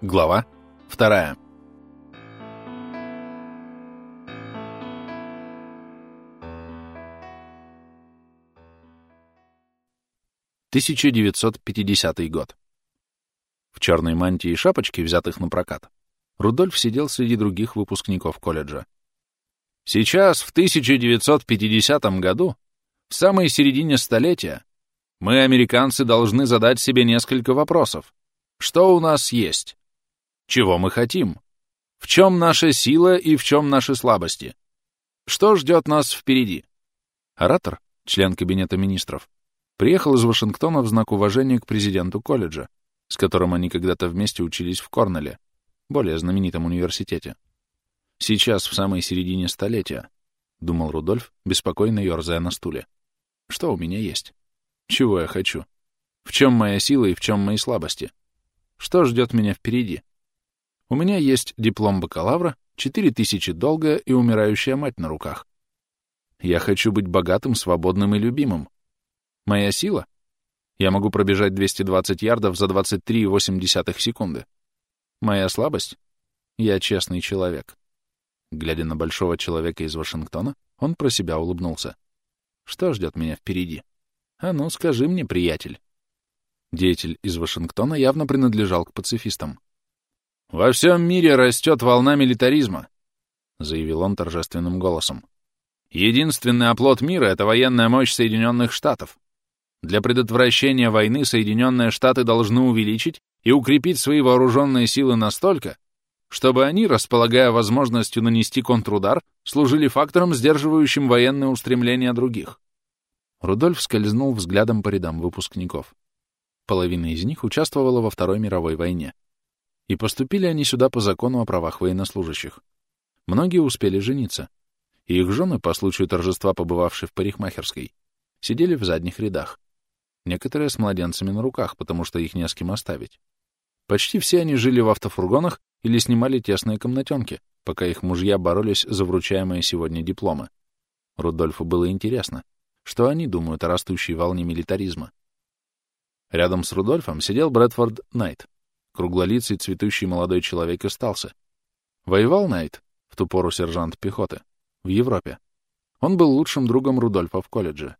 Глава вторая. Тысяча девятьсот пятидесятый год. В черной мантии и шапочке, взятых на прокат, Рудольф сидел среди других выпускников колледжа. Сейчас, в 1950 году, в самой середине столетия, мы, американцы, должны задать себе несколько вопросов. Что у нас есть? Чего мы хотим? В чем наша сила и в чем наши слабости? Что ждет нас впереди? Оратор, член Кабинета министров, приехал из Вашингтона в знак уважения к президенту колледжа, с которым они когда-то вместе учились в Корнелле, более знаменитом университете. Сейчас, в самой середине столетия, — думал Рудольф, беспокойно ерзая на стуле. Что у меня есть? Чего я хочу? В чем моя сила и в чем мои слабости? Что ждет меня впереди? У меня есть диплом бакалавра, четыре тысячи долга и умирающая мать на руках. Я хочу быть богатым, свободным и любимым. Моя сила? Я могу пробежать 220 ярдов за 23,8 секунды. Моя слабость? Я честный человек. Глядя на большого человека из Вашингтона, он про себя улыбнулся. Что ждет меня впереди? А ну, скажи мне, приятель. Деятель из Вашингтона явно принадлежал к пацифистам. «Во всем мире растет волна милитаризма», — заявил он торжественным голосом. «Единственный оплот мира — это военная мощь Соединенных Штатов. Для предотвращения войны Соединенные Штаты должны увеличить и укрепить свои вооруженные силы настолько, чтобы они, располагая возможностью нанести контрудар, служили фактором, сдерживающим военные устремления других». Рудольф скользнул взглядом по рядам выпускников. Половина из них участвовала во Второй мировой войне. И поступили они сюда по закону о правах военнослужащих. Многие успели жениться, и их жены, по случаю торжества, побывавшие в парикмахерской, сидели в задних рядах. Некоторые с младенцами на руках, потому что их не с кем оставить. Почти все они жили в автофургонах или снимали тесные комнатенки, пока их мужья боролись за вручаемые сегодня дипломы. Рудольфу было интересно, что они думают о растущей волне милитаризма. Рядом с Рудольфом сидел Брэдфорд Найт, Круглолицый, цветущий молодой человек остался. Воевал Найт, в ту пору сержант пехоты, в Европе. Он был лучшим другом Рудольфа в колледже.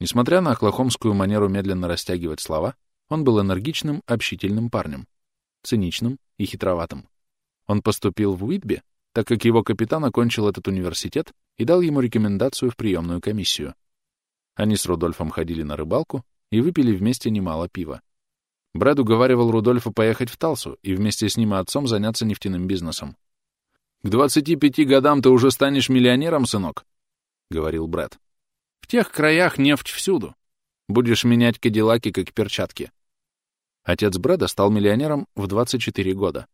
Несмотря на оклахомскую манеру медленно растягивать слова, он был энергичным, общительным парнем, циничным и хитроватым. Он поступил в Уитби, так как его капитан окончил этот университет и дал ему рекомендацию в приемную комиссию. Они с Рудольфом ходили на рыбалку и выпили вместе немало пива. Брэд уговаривал Рудольфа поехать в Талсу и вместе с ним и отцом заняться нефтяным бизнесом. «К 25 годам ты уже станешь миллионером, сынок», — говорил Брэд. «В тех краях нефть всюду. Будешь менять кадиллаки, как перчатки». Отец Брэда стал миллионером в 24 года,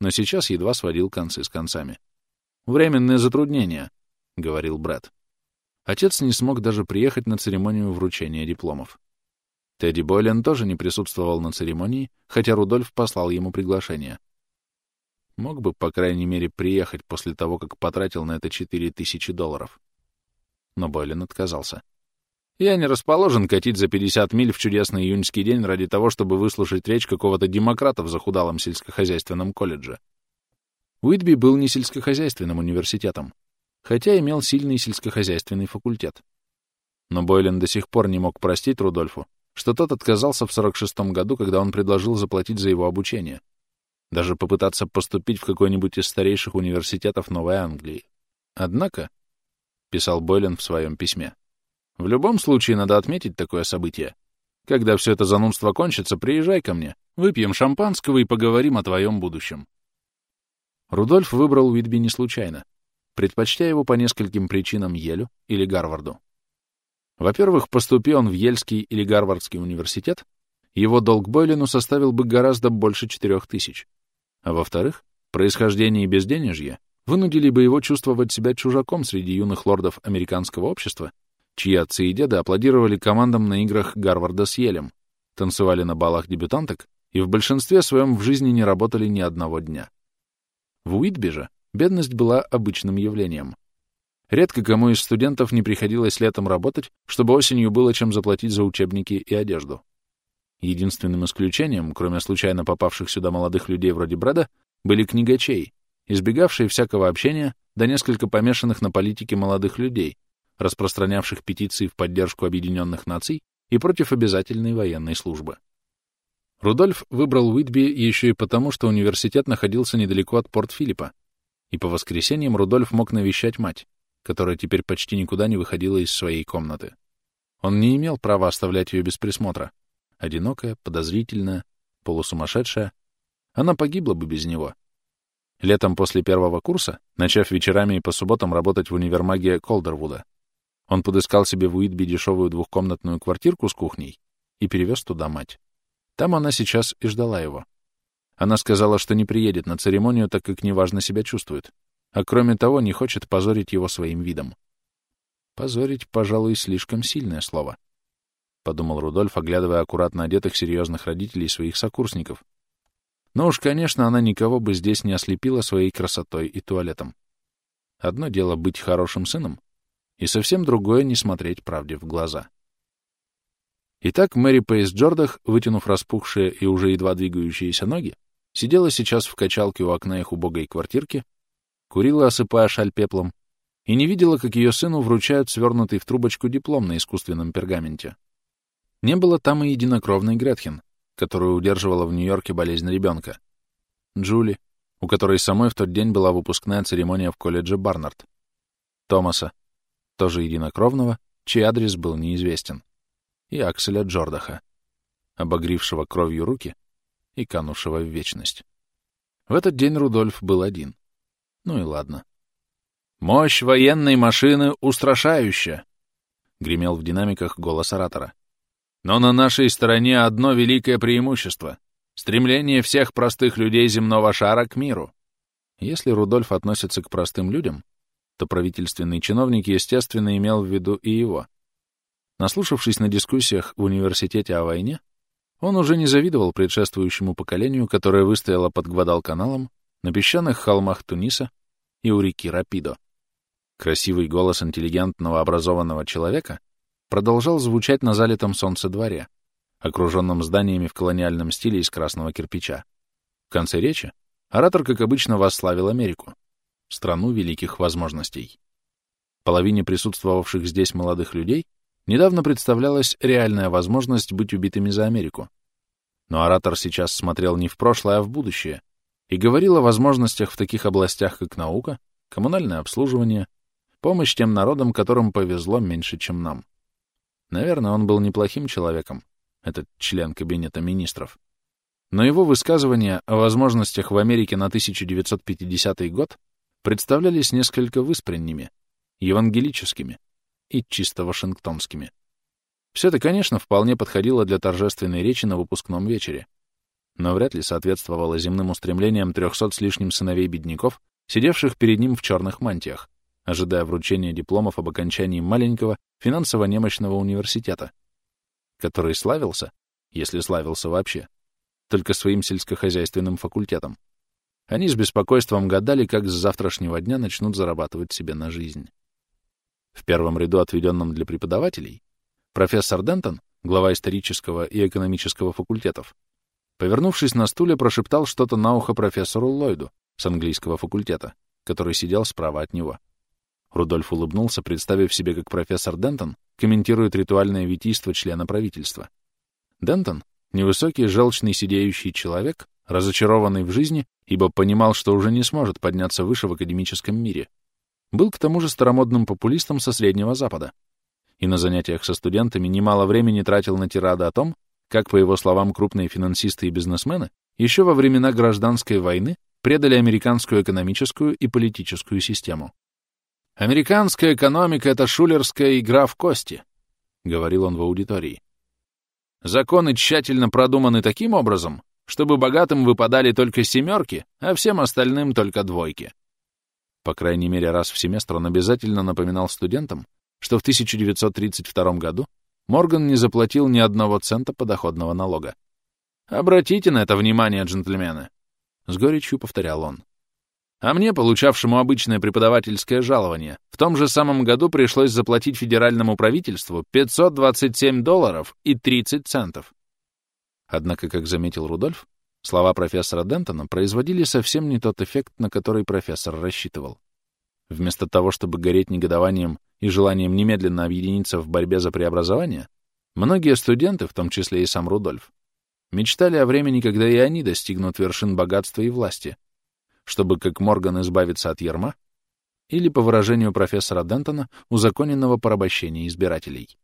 но сейчас едва сводил концы с концами. «Временные затруднения», — говорил Брэд. Отец не смог даже приехать на церемонию вручения дипломов. Тедди Бойлен тоже не присутствовал на церемонии, хотя Рудольф послал ему приглашение. Мог бы, по крайней мере, приехать после того, как потратил на это четыре тысячи долларов. Но Бойлен отказался. «Я не расположен катить за 50 миль в чудесный июньский день ради того, чтобы выслушать речь какого-то демократа в захудалом сельскохозяйственном колледже». Уитби был не сельскохозяйственным университетом, хотя имел сильный сельскохозяйственный факультет. Но Бойлен до сих пор не мог простить Рудольфу, что тот отказался в 46-м году, когда он предложил заплатить за его обучение. Даже попытаться поступить в какой-нибудь из старейших университетов Новой Англии. Однако, — писал Бойлен в своем письме, — в любом случае надо отметить такое событие. Когда все это занудство кончится, приезжай ко мне, выпьем шампанского и поговорим о твоем будущем. Рудольф выбрал Уитби не случайно, предпочтя его по нескольким причинам Елю или Гарварду. Во-первых, поступи он в Ельский или Гарвардский университет, его долг Бойлену составил бы гораздо больше четырех тысяч. А во-вторых, происхождение и безденежье вынудили бы его чувствовать себя чужаком среди юных лордов американского общества, чьи отцы и деды аплодировали командам на играх Гарварда с Елем, танцевали на балах дебютанток и в большинстве своем в жизни не работали ни одного дня. В Уитби бедность была обычным явлением. Редко кому из студентов не приходилось летом работать, чтобы осенью было чем заплатить за учебники и одежду. Единственным исключением, кроме случайно попавших сюда молодых людей вроде Брэда, были книгачей, избегавшие всякого общения, да несколько помешанных на политике молодых людей, распространявших петиции в поддержку Объединенных Наций и против обязательной военной службы. Рудольф выбрал Уитби еще и потому, что университет находился недалеко от Порт-Филиппа, и по воскресеньям Рудольф мог навещать мать, которая теперь почти никуда не выходила из своей комнаты. Он не имел права оставлять ее без присмотра. Одинокая, подозрительная, полусумасшедшая, она погибла бы без него. Летом после первого курса, начав вечерами и по субботам работать в универмаге Колдервуда, он подыскал себе в Уитби дешевую двухкомнатную квартирку с кухней и перевез туда мать. Там она сейчас и ждала его. Она сказала, что не приедет на церемонию, так как неважно себя чувствует, а кроме того не хочет позорить его своим видом. Позорить, пожалуй, слишком сильное слово, — подумал Рудольф, оглядывая аккуратно одетых серьезных родителей своих сокурсников. Но уж, конечно, она никого бы здесь не ослепила своей красотой и туалетом. Одно дело быть хорошим сыном, и совсем другое — не смотреть правде в глаза. Итак, Мэри Пейс Джордах, вытянув распухшие и уже едва двигающиеся ноги, сидела сейчас в качалке у окна их убогой квартирки, курила, осыпая шаль пеплом, и не видела, как ее сыну вручают свернутый в трубочку диплом на искусственном пергаменте. Не было там и единокровной Гретхен, которую удерживала в Нью-Йорке болезнь ребенка. Джули, у которой самой в тот день была выпускная церемония в колледже Барнард. Томаса, тоже единокровного, чей адрес был неизвестен. И Акселя Джордаха, обогрившего кровью руки и канувшего в вечность. В этот день Рудольф был один. Ну и ладно. «Мощь военной машины устрашающая!» — гремел в динамиках голос оратора. «Но на нашей стороне одно великое преимущество — стремление всех простых людей земного шара к миру». Если Рудольф относится к простым людям, то правительственный чиновник, естественно, имел в виду и его. Наслушавшись на дискуссиях в университете о войне, он уже не завидовал предшествующему поколению, которое выстояло под Гвадалканалом, на песчаных холмах Туниса и у реки Рапидо. Красивый голос интеллигентного образованного человека продолжал звучать на залитом солнце дворе, окруженном зданиями в колониальном стиле из красного кирпича. В конце речи оратор, как обычно, восславил Америку, страну великих возможностей. Половине присутствовавших здесь молодых людей недавно представлялась реальная возможность быть убитыми за Америку. Но оратор сейчас смотрел не в прошлое, а в будущее и говорил о возможностях в таких областях, как наука, коммунальное обслуживание, Помощь тем народам, которым повезло меньше, чем нам. Наверное, он был неплохим человеком, этот член Кабинета министров. Но его высказывания о возможностях в Америке на 1950 год представлялись несколько выспренними, евангелическими и чисто вашингтонскими. Все это, конечно, вполне подходило для торжественной речи на выпускном вечере, но вряд ли соответствовало земным устремлениям трехсот с лишним сыновей бедняков, сидевших перед ним в черных мантиях, ожидая вручения дипломов об окончании маленького финансово немощного университета, который славился, если славился вообще, только своим сельскохозяйственным факультетом. Они с беспокойством гадали, как с завтрашнего дня начнут зарабатывать себе на жизнь. В первом ряду, отведенном для преподавателей, профессор Дентон, глава исторического и экономического факультетов, повернувшись на стуле, прошептал что-то на ухо профессору Ллойду с английского факультета, который сидел справа от него. Рудольф улыбнулся, представив себе, как профессор Дентон комментирует ритуальное витийство члена правительства. Дентон — невысокий, желчный, сидеющий человек, разочарованный в жизни, ибо понимал, что уже не сможет подняться выше в академическом мире. Был к тому же старомодным популистом со Среднего Запада. И на занятиях со студентами немало времени тратил на тирады о том, как, по его словам, крупные финансисты и бизнесмены еще во времена гражданской войны предали американскую экономическую и политическую систему. «Американская экономика — это шулерская игра в кости», — говорил он в аудитории. «Законы тщательно продуманы таким образом, чтобы богатым выпадали только семерки, а всем остальным только двойки». По крайней мере, раз в семестр он обязательно напоминал студентам, что в 1932 году Морган не заплатил ни одного цента подоходного налога. «Обратите на это внимание, джентльмены!» — с горечью повторял он. А мне, получавшему обычное преподавательское жалование, в том же самом году пришлось заплатить федеральному правительству 527 долларов и 30 центов. Однако, как заметил Рудольф, слова профессора Дентона производили совсем не тот эффект, на который профессор рассчитывал. Вместо того, чтобы гореть негодованием и желанием немедленно объединиться в борьбе за преобразование, многие студенты, в том числе и сам Рудольф, мечтали о времени, когда и они достигнут вершин богатства и власти, чтобы, как Морган, избавиться от ярма, или, по выражению профессора Дентона, узаконенного порабощения избирателей.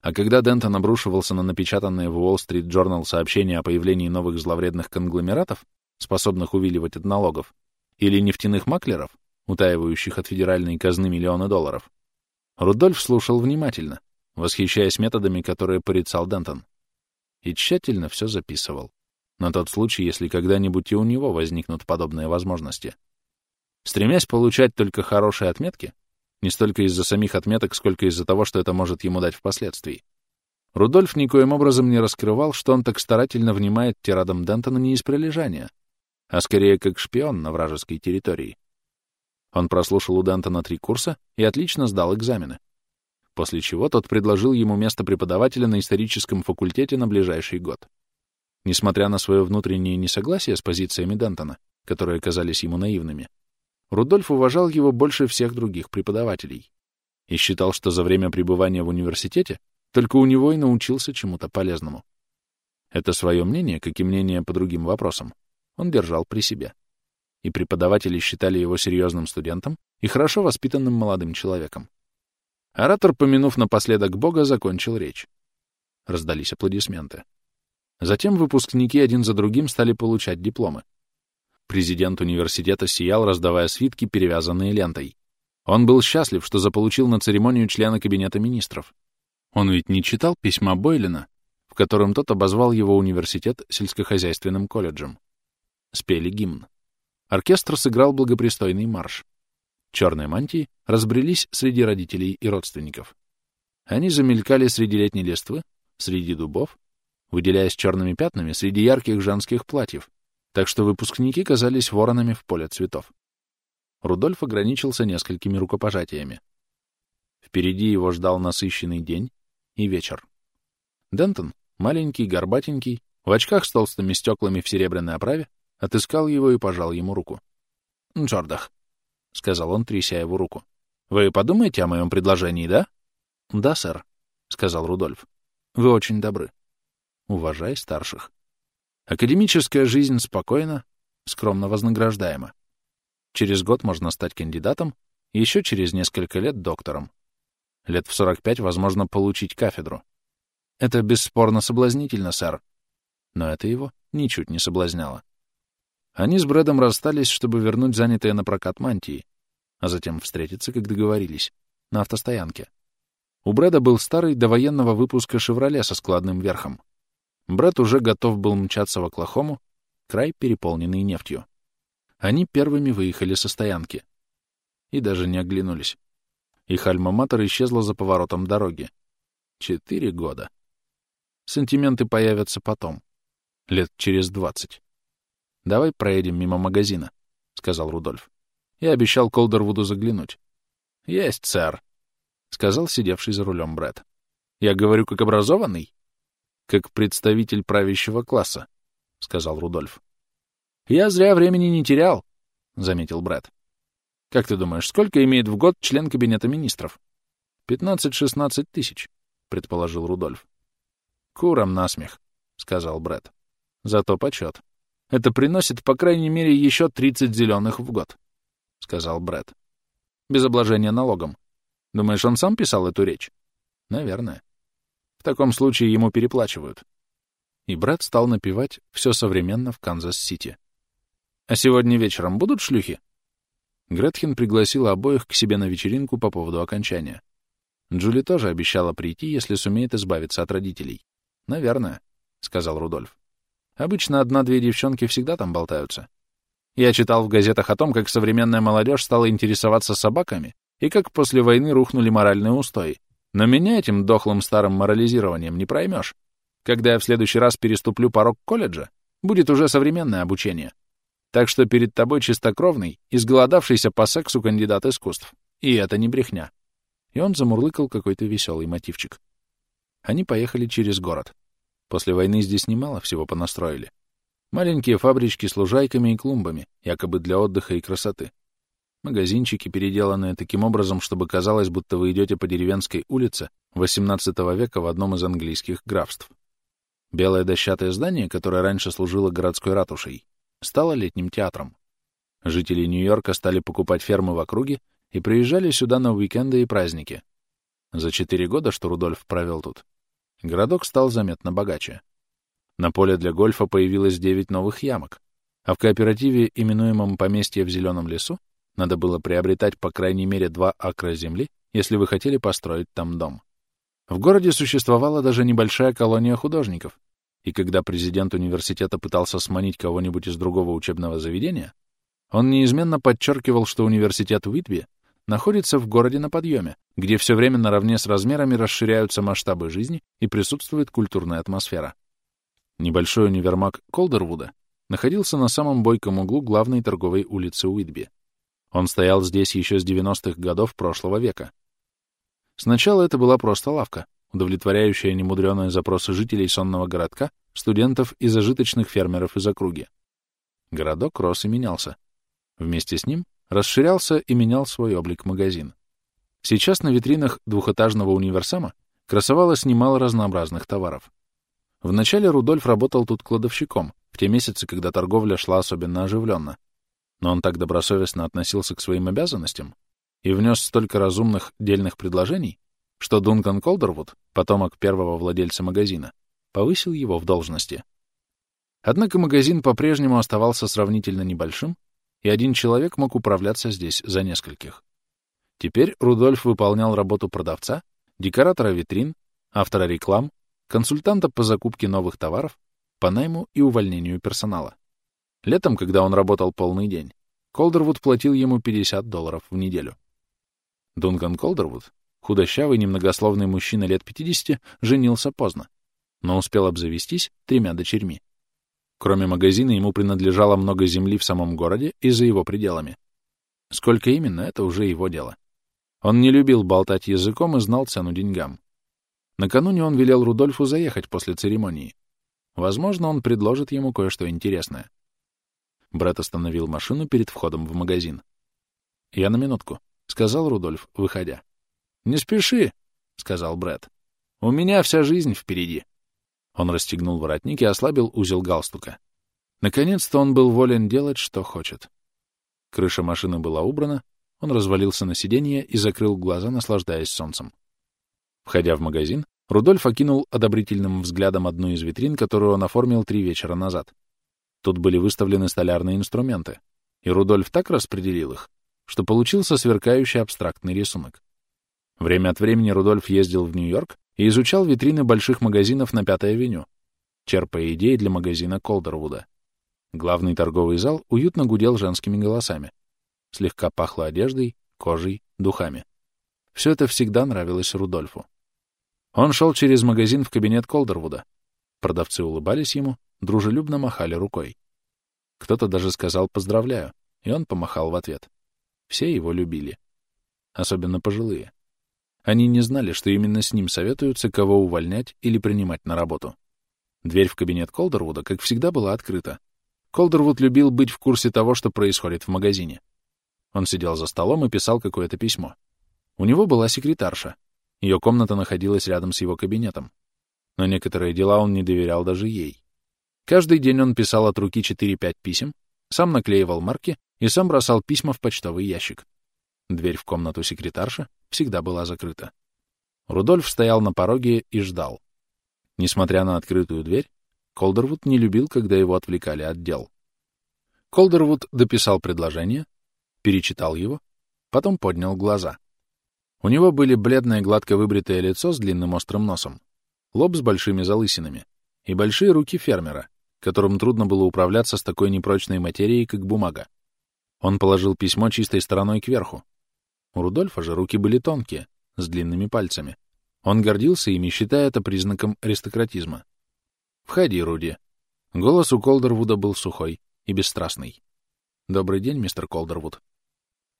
А когда Дентон обрушивался на напечатанные в Уолл-стрит Journal сообщения о появлении новых зловредных конгломератов, способных увиливать от налогов, или нефтяных маклеров, утаивающих от федеральной казны миллионы долларов, Рудольф слушал внимательно, восхищаясь методами, которые порицал Дентон, и тщательно все записывал, на тот случай, если когда-нибудь и у него возникнут подобные возможности. Стремясь получать только хорошие отметки, не столько из-за самих отметок, сколько из-за того, что это может ему дать впоследствии, Рудольф никоим образом не раскрывал, что он так старательно внимает тирадам Дентона не из прилежания, а скорее как шпион на вражеской территории. Он прослушал у Дентона три курса и отлично сдал экзамены, после чего тот предложил ему место преподавателя на историческом факультете на ближайший год. Несмотря на свое внутреннее несогласие с позициями Дентона, которые казались ему наивными, Рудольф уважал его больше всех других преподавателей и считал, что за время пребывания в университете только у него и научился чему-то полезному. Это свое мнение, как и мнение по другим вопросам, он держал при себе. И преподаватели считали его серьезным студентом и хорошо воспитанным молодым человеком. Оратор, помянув напоследок Бога, закончил речь. Раздались аплодисменты. Затем выпускники один за другим стали получать дипломы. Президент университета сиял, раздавая свитки, перевязанные лентой. Он был счастлив, что заполучил на церемонию члена Кабинета министров. Он ведь не читал письма Бойлина, в котором тот обозвал его университет сельскохозяйственным колледжем. Спели гимн. Оркестр сыграл благопристойный марш. Черные мантии разбрелись среди родителей и родственников. Они замелькали среди летней листвы, среди дубов, выделяясь черными пятнами среди ярких женских платьев, так что выпускники казались воронами в поле цветов. Рудольф ограничился несколькими рукопожатиями. Впереди его ждал насыщенный день, и вечер. Дентон, маленький, горбатенький, в очках с толстыми стеклами в серебряной оправе, отыскал его и пожал ему руку. «Джордах», — сказал он, тряся его руку, — «вы подумаете о моем предложении, да?» «Да, сэр», — сказал Рудольф. «Вы очень добры. Уважай старших. Академическая жизнь спокойна, скромно вознаграждаема. Через год можно стать кандидатом, еще через несколько лет — доктором. Лет в 45 возможно получить кафедру. Это бесспорно соблазнительно, сэр. Но это его ничуть не соблазняло. Они с Брэдом расстались, чтобы вернуть занятые на прокат мантии, а затем встретиться, как договорились, на автостоянке. У Брэда был старый до военного выпуска «Шевроле» со складным верхом. Брэд уже готов был мчаться в Оклахому, край, переполненный нефтью. Они первыми выехали со стоянки. И даже не оглянулись. Их альма-матер исчезла за поворотом дороги. Четыре года. Сантименты появятся потом. Лет через двадцать. «Давай проедем мимо магазина», — сказал Рудольф. Я обещал Колдервуду заглянуть. «Есть, сэр», — сказал сидевший за рулем Брэд. «Я говорю как образованный?» «Как представитель правящего класса», — сказал Рудольф. «Я зря времени не терял», — заметил Брэд. Как ты думаешь, сколько имеет в год член Кабинета министров? Пятнадцать-шестнадцать тысяч, предположил Рудольф. Курам на смех, сказал Брэд. Зато почет. Это приносит, по крайней мере, еще тридцать зеленых в год, сказал Брэд. Без обложения налогом. Думаешь, он сам писал эту речь? Наверное. В таком случае ему переплачивают. И Брэд стал напевать все современно в Канзас-Сити. А сегодня вечером будут шлюхи? Гретхен пригласила обоих к себе на вечеринку по поводу окончания. Джули тоже обещала прийти, если сумеет избавиться от родителей. «Наверное», — сказал Рудольф. «Обычно одна-две девчонки всегда там болтаются. Я читал в газетах о том, как современная молодежь стала интересоваться собаками и как после войны рухнули моральные устои. Но меня этим дохлым старым морализированием не проймешь. Когда я в следующий раз переступлю порог колледжа, будет уже современное обучение. Так что перед тобой чистокровный, изголодавшийся по сексу кандидат искусств. И это не брехня. И он замурлыкал какой-то веселый мотивчик. Они поехали через город. После войны здесь немало всего понастроили. Маленькие фабрички с лужайками и клумбами, якобы для отдыха и красоты. Магазинчики, переделанные таким образом, чтобы казалось, будто вы идете по деревенской улице XVIII века в одном из английских графств. Белое дощатое здание, которое раньше служило городской ратушей, стало летним театром. Жители Нью-Йорка стали покупать фермы в округе и приезжали сюда на уикенды и праздники. За четыре года, что Рудольф провел тут, городок стал заметно богаче. На поле для гольфа появилось девять новых ямок, а в кооперативе, именуемом «Поместье в зеленом лесу», надо было приобретать по крайней мере два акра земли, если вы хотели построить там дом. В городе существовала даже небольшая колония художников, и когда президент университета пытался сманить кого-нибудь из другого учебного заведения, он неизменно подчеркивал, что университет Уитби находится в городе на подъеме, где все время наравне с размерами расширяются масштабы жизни и присутствует культурная атмосфера. Небольшой универмаг Колдервуда находился на самом бойком углу главной торговой улицы Уитби. Он стоял здесь еще с 90-х годов прошлого века. Сначала это была просто лавка, удовлетворяющая немудреные запросы жителей сонного городка, студентов и зажиточных фермеров из округи. Городок рос и менялся. Вместе с ним расширялся и менял свой облик магазин. Сейчас на витринах двухэтажного универсама красовалось немало разнообразных товаров. Вначале Рудольф работал тут кладовщиком, в те месяцы, когда торговля шла особенно оживленно. Но он так добросовестно относился к своим обязанностям и внес столько разумных, дельных предложений, что Дункан Колдервуд, потомок первого владельца магазина, повысил его в должности. Однако магазин по-прежнему оставался сравнительно небольшим, и один человек мог управляться здесь за нескольких. Теперь Рудольф выполнял работу продавца, декоратора витрин, автора реклам, консультанта по закупке новых товаров, по найму и увольнению персонала. Летом, когда он работал полный день, Колдервуд платил ему 50 долларов в неделю. Дункан Колдервуд, худощавый, немногословный мужчина лет 50, женился поздно, но успел обзавестись тремя дочерьми. Кроме магазина, ему принадлежало много земли в самом городе и за его пределами. Сколько именно, это уже его дело. Он не любил болтать языком и знал цену деньгам. Накануне он велел Рудольфу заехать после церемонии. Возможно, он предложит ему кое-что интересное. Брэд остановил машину перед входом в магазин. «Я на минутку», — сказал Рудольф, выходя. «Не спеши», — сказал Брэд. «У меня вся жизнь впереди». Он расстегнул воротник и ослабил узел галстука. Наконец-то он был волен делать, что хочет. Крыша машины была убрана, он развалился на сиденье и закрыл глаза, наслаждаясь солнцем. Входя в магазин, Рудольф окинул одобрительным взглядом одну из витрин, которую он оформил три вечера назад. Тут были выставлены столярные инструменты, и Рудольф так распределил их, что получился сверкающий абстрактный рисунок. Время от времени Рудольф ездил в Нью-Йорк и изучал витрины больших магазинов на Пятой авеню, черпая идеи для магазина Колдервуда. Главный торговый зал уютно гудел женскими голосами. Слегка пахло одеждой, кожей, духами. Все это всегда нравилось Рудольфу. Он шел через магазин в кабинет Колдервуда. Продавцы улыбались ему, дружелюбно махали рукой. Кто-то даже сказал «поздравляю», и он помахал в ответ. Все его любили. Особенно пожилые. Они не знали, что именно с ним советуются, кого увольнять или принимать на работу. Дверь в кабинет Колдервуда, как всегда, была открыта. Колдервуд любил быть в курсе того, что происходит в магазине. Он сидел за столом и писал какое-то письмо. У него была секретарша. Ее комната находилась рядом с его кабинетом. Но некоторые дела он не доверял даже ей. Каждый день он писал от руки 4-5 писем, сам наклеивал марки и сам бросал письма в почтовый ящик. Дверь в комнату секретарши всегда была закрыта. Рудольф стоял на пороге и ждал. Несмотря на открытую дверь, Колдервуд не любил, когда его отвлекали от дел. Колдервуд дописал предложение, перечитал его, потом поднял глаза. У него были бледное гладко выбритое лицо с длинным острым носом, лоб с большими залысинами и большие руки фермера, которым трудно было управляться с такой непрочной материей, как бумага. Он положил письмо чистой стороной кверху, у Рудольфа же руки были тонкие, с длинными пальцами. Он гордился ими, считая это признаком аристократизма. «Входи, Руди». Голос у Колдервуда был сухой и бесстрастный. «Добрый день, мистер Колдервуд».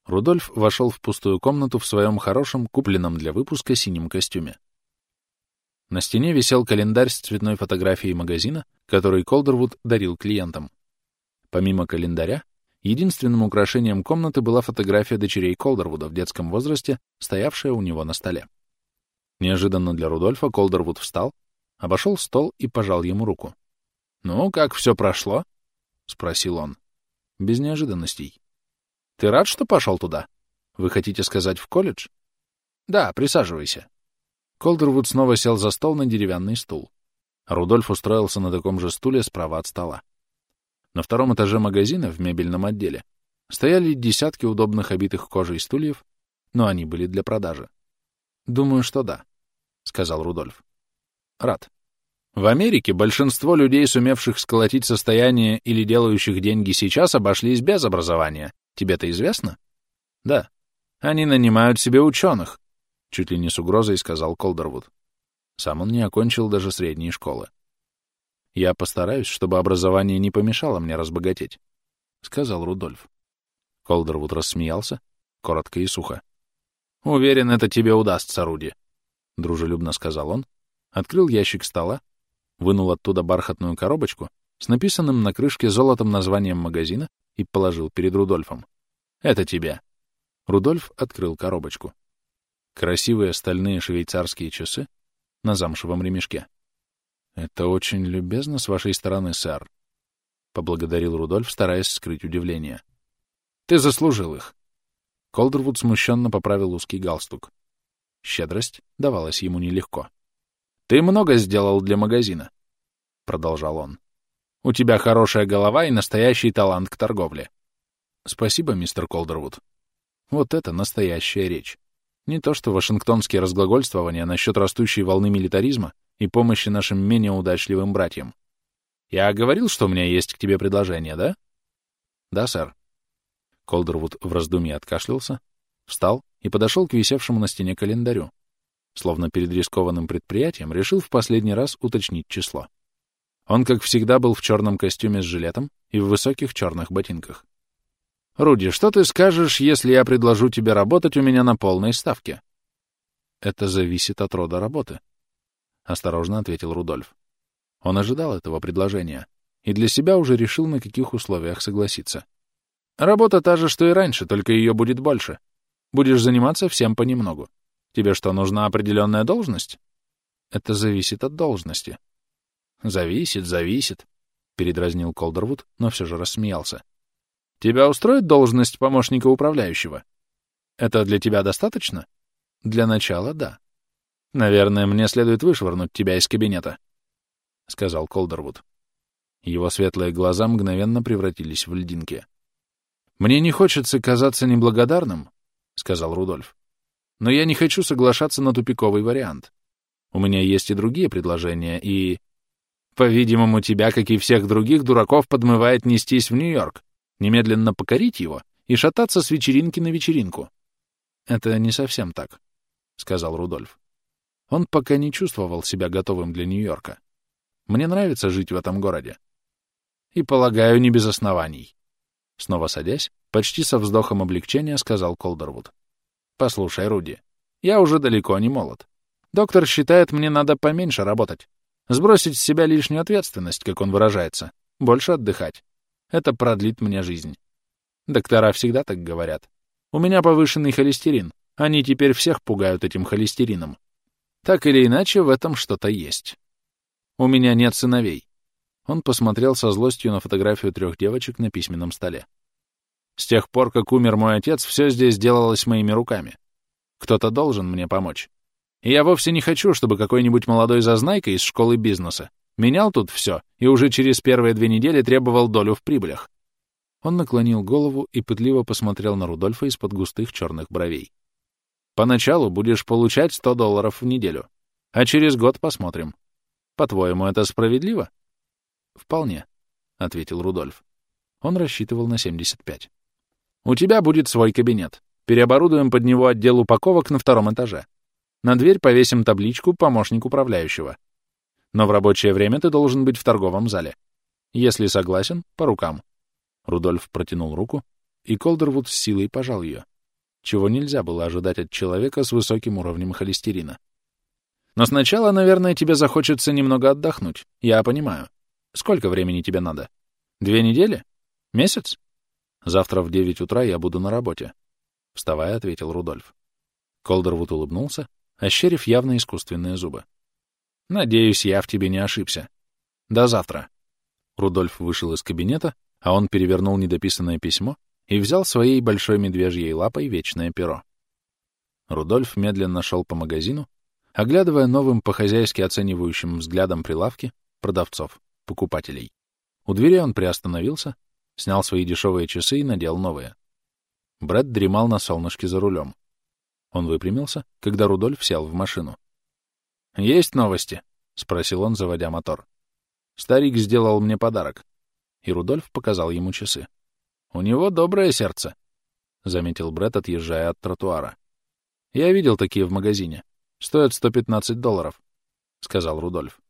Рудольф вошел в пустую комнату в своем хорошем, купленном для выпуска синем костюме. На стене висел календарь с цветной фотографией магазина, который Колдервуд дарил клиентам. Помимо календаря, единственным украшением комнаты была фотография дочерей Колдервуда в детском возрасте, стоявшая у него на столе. Неожиданно для Рудольфа Колдервуд встал, обошел стол и пожал ему руку. «Ну, как все прошло?» — спросил он. Без неожиданностей. «Ты рад, что пошел туда? Вы хотите сказать в колледж?» «Да, присаживайся». Колдервуд снова сел за стол на деревянный стул. Рудольф устроился на таком же стуле справа от стола. На втором этаже магазина в мебельном отделе стояли десятки удобных обитых кожей стульев, но они были для продажи. «Думаю, что да», — сказал Рудольф. «Рад. В Америке большинство людей, сумевших сколотить состояние или делающих деньги сейчас, обошлись без образования. Тебе-то известно? Да. Они нанимают себе ученых, чуть ли не с угрозой сказал Колдервуд. Сам он не окончил даже средней школы. Я постараюсь, чтобы образование не помешало мне разбогатеть, сказал Рудольф. Колдервуд рассмеялся, коротко и сухо. Уверен, это тебе удастся, Руди, дружелюбно сказал он, открыл ящик стола, вынул оттуда бархатную коробочку с написанным на крышке золотом названием магазина и положил перед Рудольфом. «Это тебе». Рудольф открыл коробочку. Красивые стальные швейцарские часы на замшевом ремешке. «Это очень любезно с вашей стороны, сэр», — поблагодарил Рудольф, стараясь скрыть удивление. «Ты заслужил их». Колдервуд смущенно поправил узкий галстук. Щедрость давалась ему нелегко. «Ты много сделал для магазина», — продолжал он. «У тебя хорошая голова и настоящий талант к торговле». «Спасибо, мистер Колдервуд. Вот это настоящая речь. Не то что вашингтонские разглагольствования насчет растущей волны милитаризма и помощи нашим менее удачливым братьям. Я говорил, что у меня есть к тебе предложение, да?» «Да, сэр». Колдервуд в раздумье откашлялся, встал и подошел к висевшему на стене календарю, словно перед рискованным предприятием, решил в последний раз уточнить число. Он, как всегда, был в черном костюме с жилетом и в высоких черных ботинках. «Руди, что ты скажешь, если я предложу тебе работать у меня на полной ставке?» «Это зависит от рода работы», — осторожно ответил Рудольф. Он ожидал этого предложения и для себя уже решил, на каких условиях согласиться. «Работа та же, что и раньше, только ее будет больше. Будешь заниматься всем понемногу. Тебе что, нужна определенная должность? Это зависит от должности. Зависит, зависит, передразнил Колдервуд, но все же рассмеялся. Тебя устроит должность помощника управляющего? Это для тебя достаточно? Для начала — да. Наверное, мне следует вышвырнуть тебя из кабинета, — сказал Колдервуд. Его светлые глаза мгновенно превратились в льдинки. «Мне не хочется казаться неблагодарным», — сказал Рудольф. Но я не хочу соглашаться на тупиковый вариант. У меня есть и другие предложения, и... По-видимому, тебя, как и всех других дураков, подмывает нестись в Нью-Йорк, немедленно покорить его и шататься с вечеринки на вечеринку. Это не совсем так, — сказал Рудольф. Он пока не чувствовал себя готовым для Нью-Йорка. Мне нравится жить в этом городе. И, полагаю, не без оснований. Снова садясь, почти со вздохом облегчения сказал Колдервуд. Послушай, Руди, я уже далеко не молод. Доктор считает, мне надо поменьше работать. Сбросить с себя лишнюю ответственность, как он выражается. Больше отдыхать. Это продлит мне жизнь. Доктора всегда так говорят. У меня повышенный холестерин. Они теперь всех пугают этим холестерином. Так или иначе, в этом что-то есть. У меня нет сыновей. Он посмотрел со злостью на фотографию трех девочек на письменном столе. С тех пор, как умер мой отец, все здесь делалось моими руками. Кто-то должен мне помочь. И я вовсе не хочу, чтобы какой-нибудь молодой зазнайка из школы бизнеса менял тут все и уже через первые две недели требовал долю в прибылях. Он наклонил голову и пытливо посмотрел на Рудольфа из-под густых черных бровей. «Поначалу будешь получать 100 долларов в неделю, а через год посмотрим. По-твоему, это справедливо?» «Вполне», — ответил Рудольф. Он рассчитывал на 75. У тебя будет свой кабинет. Переоборудуем под него отдел упаковок на втором этаже. На дверь повесим табличку «Помощник управляющего». Но в рабочее время ты должен быть в торговом зале. Если согласен, по рукам. Рудольф протянул руку, и Колдервуд с силой пожал ее, чего нельзя было ожидать от человека с высоким уровнем холестерина. Но сначала, наверное, тебе захочется немного отдохнуть. Я понимаю. Сколько времени тебе надо? Две недели? Месяц? Завтра в девять утра я буду на работе. Вставая, ответил Рудольф. Колдервуд улыбнулся, ощерив явно искусственные зубы. Надеюсь, я в тебе не ошибся. До завтра. Рудольф вышел из кабинета, а он перевернул недописанное письмо и взял своей большой медвежьей лапой вечное перо. Рудольф медленно шел по магазину, оглядывая новым по-хозяйски оценивающим взглядом прилавки, продавцов, покупателей. У двери он приостановился, снял свои дешевые часы и надел новые. Брэд дремал на солнышке за рулем. Он выпрямился, когда Рудольф сел в машину. «Есть новости?» — спросил он, заводя мотор. «Старик сделал мне подарок». И Рудольф показал ему часы. «У него доброе сердце», — заметил Брэд, отъезжая от тротуара. «Я видел такие в магазине. Стоят 115 долларов», — сказал Рудольф.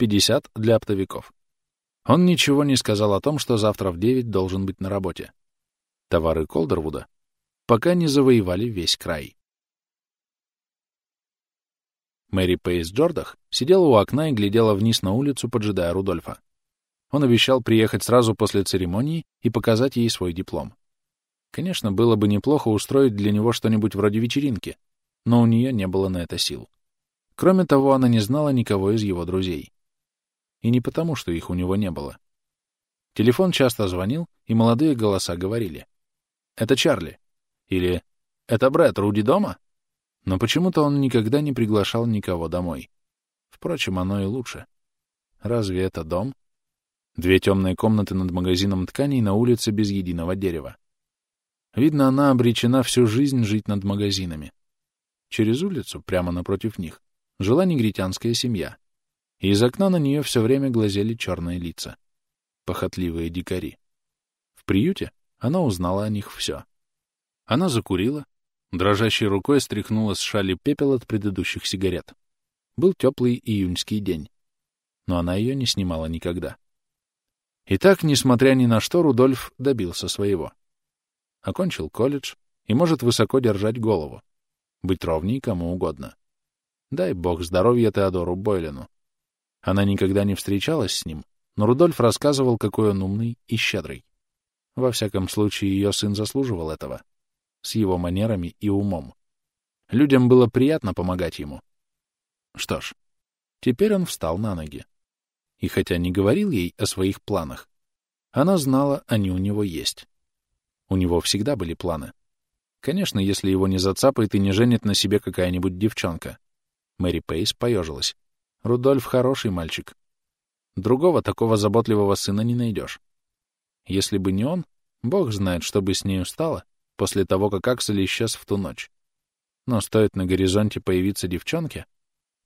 «50 для оптовиков». Он ничего не сказал о том, что завтра в 9 должен быть на работе. Товары Колдервуда пока не завоевали весь край. Мэри Пейс Джордах сидела у окна и глядела вниз на улицу, поджидая Рудольфа. Он обещал приехать сразу после церемонии и показать ей свой диплом. Конечно, было бы неплохо устроить для него что-нибудь вроде вечеринки, но у нее не было на это сил. Кроме того, она не знала никого из его друзей. И не потому, что их у него не было. Телефон часто звонил, и молодые голоса говорили. «Это Чарли» или «Это Брэд, Руди дома?» Но почему-то он никогда не приглашал никого домой. Впрочем, оно и лучше. Разве это дом? Две темные комнаты над магазином тканей на улице без единого дерева. Видно, она обречена всю жизнь жить над магазинами. Через улицу, прямо напротив них, жила негритянская семья, и из окна на нее все время глазели черные лица. Похотливые дикари. В приюте она узнала о них все. Она закурила, Дрожащей рукой стряхнула с шали пепел от предыдущих сигарет. Был теплый июньский день, но она ее не снимала никогда. Итак, несмотря ни на что, Рудольф добился своего. Окончил колледж и может высоко держать голову, быть ровней кому угодно. Дай бог здоровья Теодору Бойлену. Она никогда не встречалась с ним, но Рудольф рассказывал, какой он умный и щедрый. Во всяком случае, ее сын заслуживал этого с его манерами и умом. Людям было приятно помогать ему. Что ж, теперь он встал на ноги. И хотя не говорил ей о своих планах, она знала, они у него есть. У него всегда были планы. Конечно, если его не зацапает и не женит на себе какая-нибудь девчонка. Мэри Пейс поежилась. Рудольф хороший мальчик. Другого такого заботливого сына не найдешь. Если бы не он, бог знает, что бы с нею стало, после того, как Аксель исчез в ту ночь. Но стоит на горизонте появиться девчонке,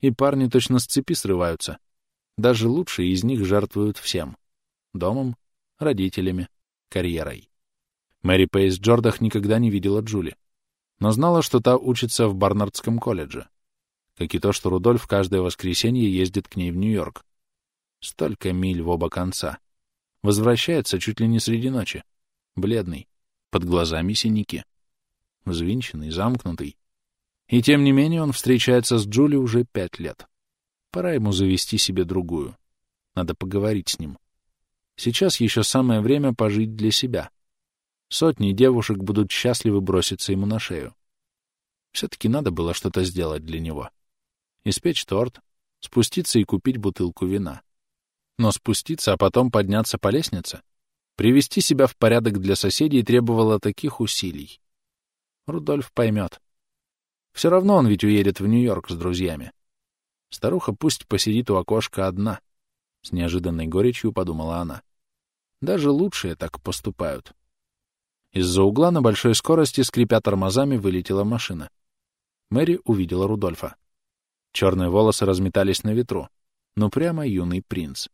и парни точно с цепи срываются. Даже лучшие из них жертвуют всем — домом, родителями, карьерой. Мэри Пейс Джордах никогда не видела Джули, но знала, что та учится в Барнардском колледже, как и то, что Рудольф каждое воскресенье ездит к ней в Нью-Йорк. Столько миль в оба конца. Возвращается чуть ли не среди ночи, бледный, под глазами синяки. Взвинченный, замкнутый. И тем не менее он встречается с Джули уже пять лет. Пора ему завести себе другую. Надо поговорить с ним. Сейчас еще самое время пожить для себя. Сотни девушек будут счастливы броситься ему на шею. Все-таки надо было что-то сделать для него. Испечь торт, спуститься и купить бутылку вина. Но спуститься, а потом подняться по лестнице Привести себя в порядок для соседей требовало таких усилий. Рудольф поймет. Все равно он ведь уедет в Нью-Йорк с друзьями. Старуха пусть посидит у окошка одна. С неожиданной горечью подумала она. Даже лучшие так поступают. Из-за угла на большой скорости, скрипя тормозами, вылетела машина. Мэри увидела Рудольфа. Черные волосы разметались на ветру. Ну, прямо юный принц.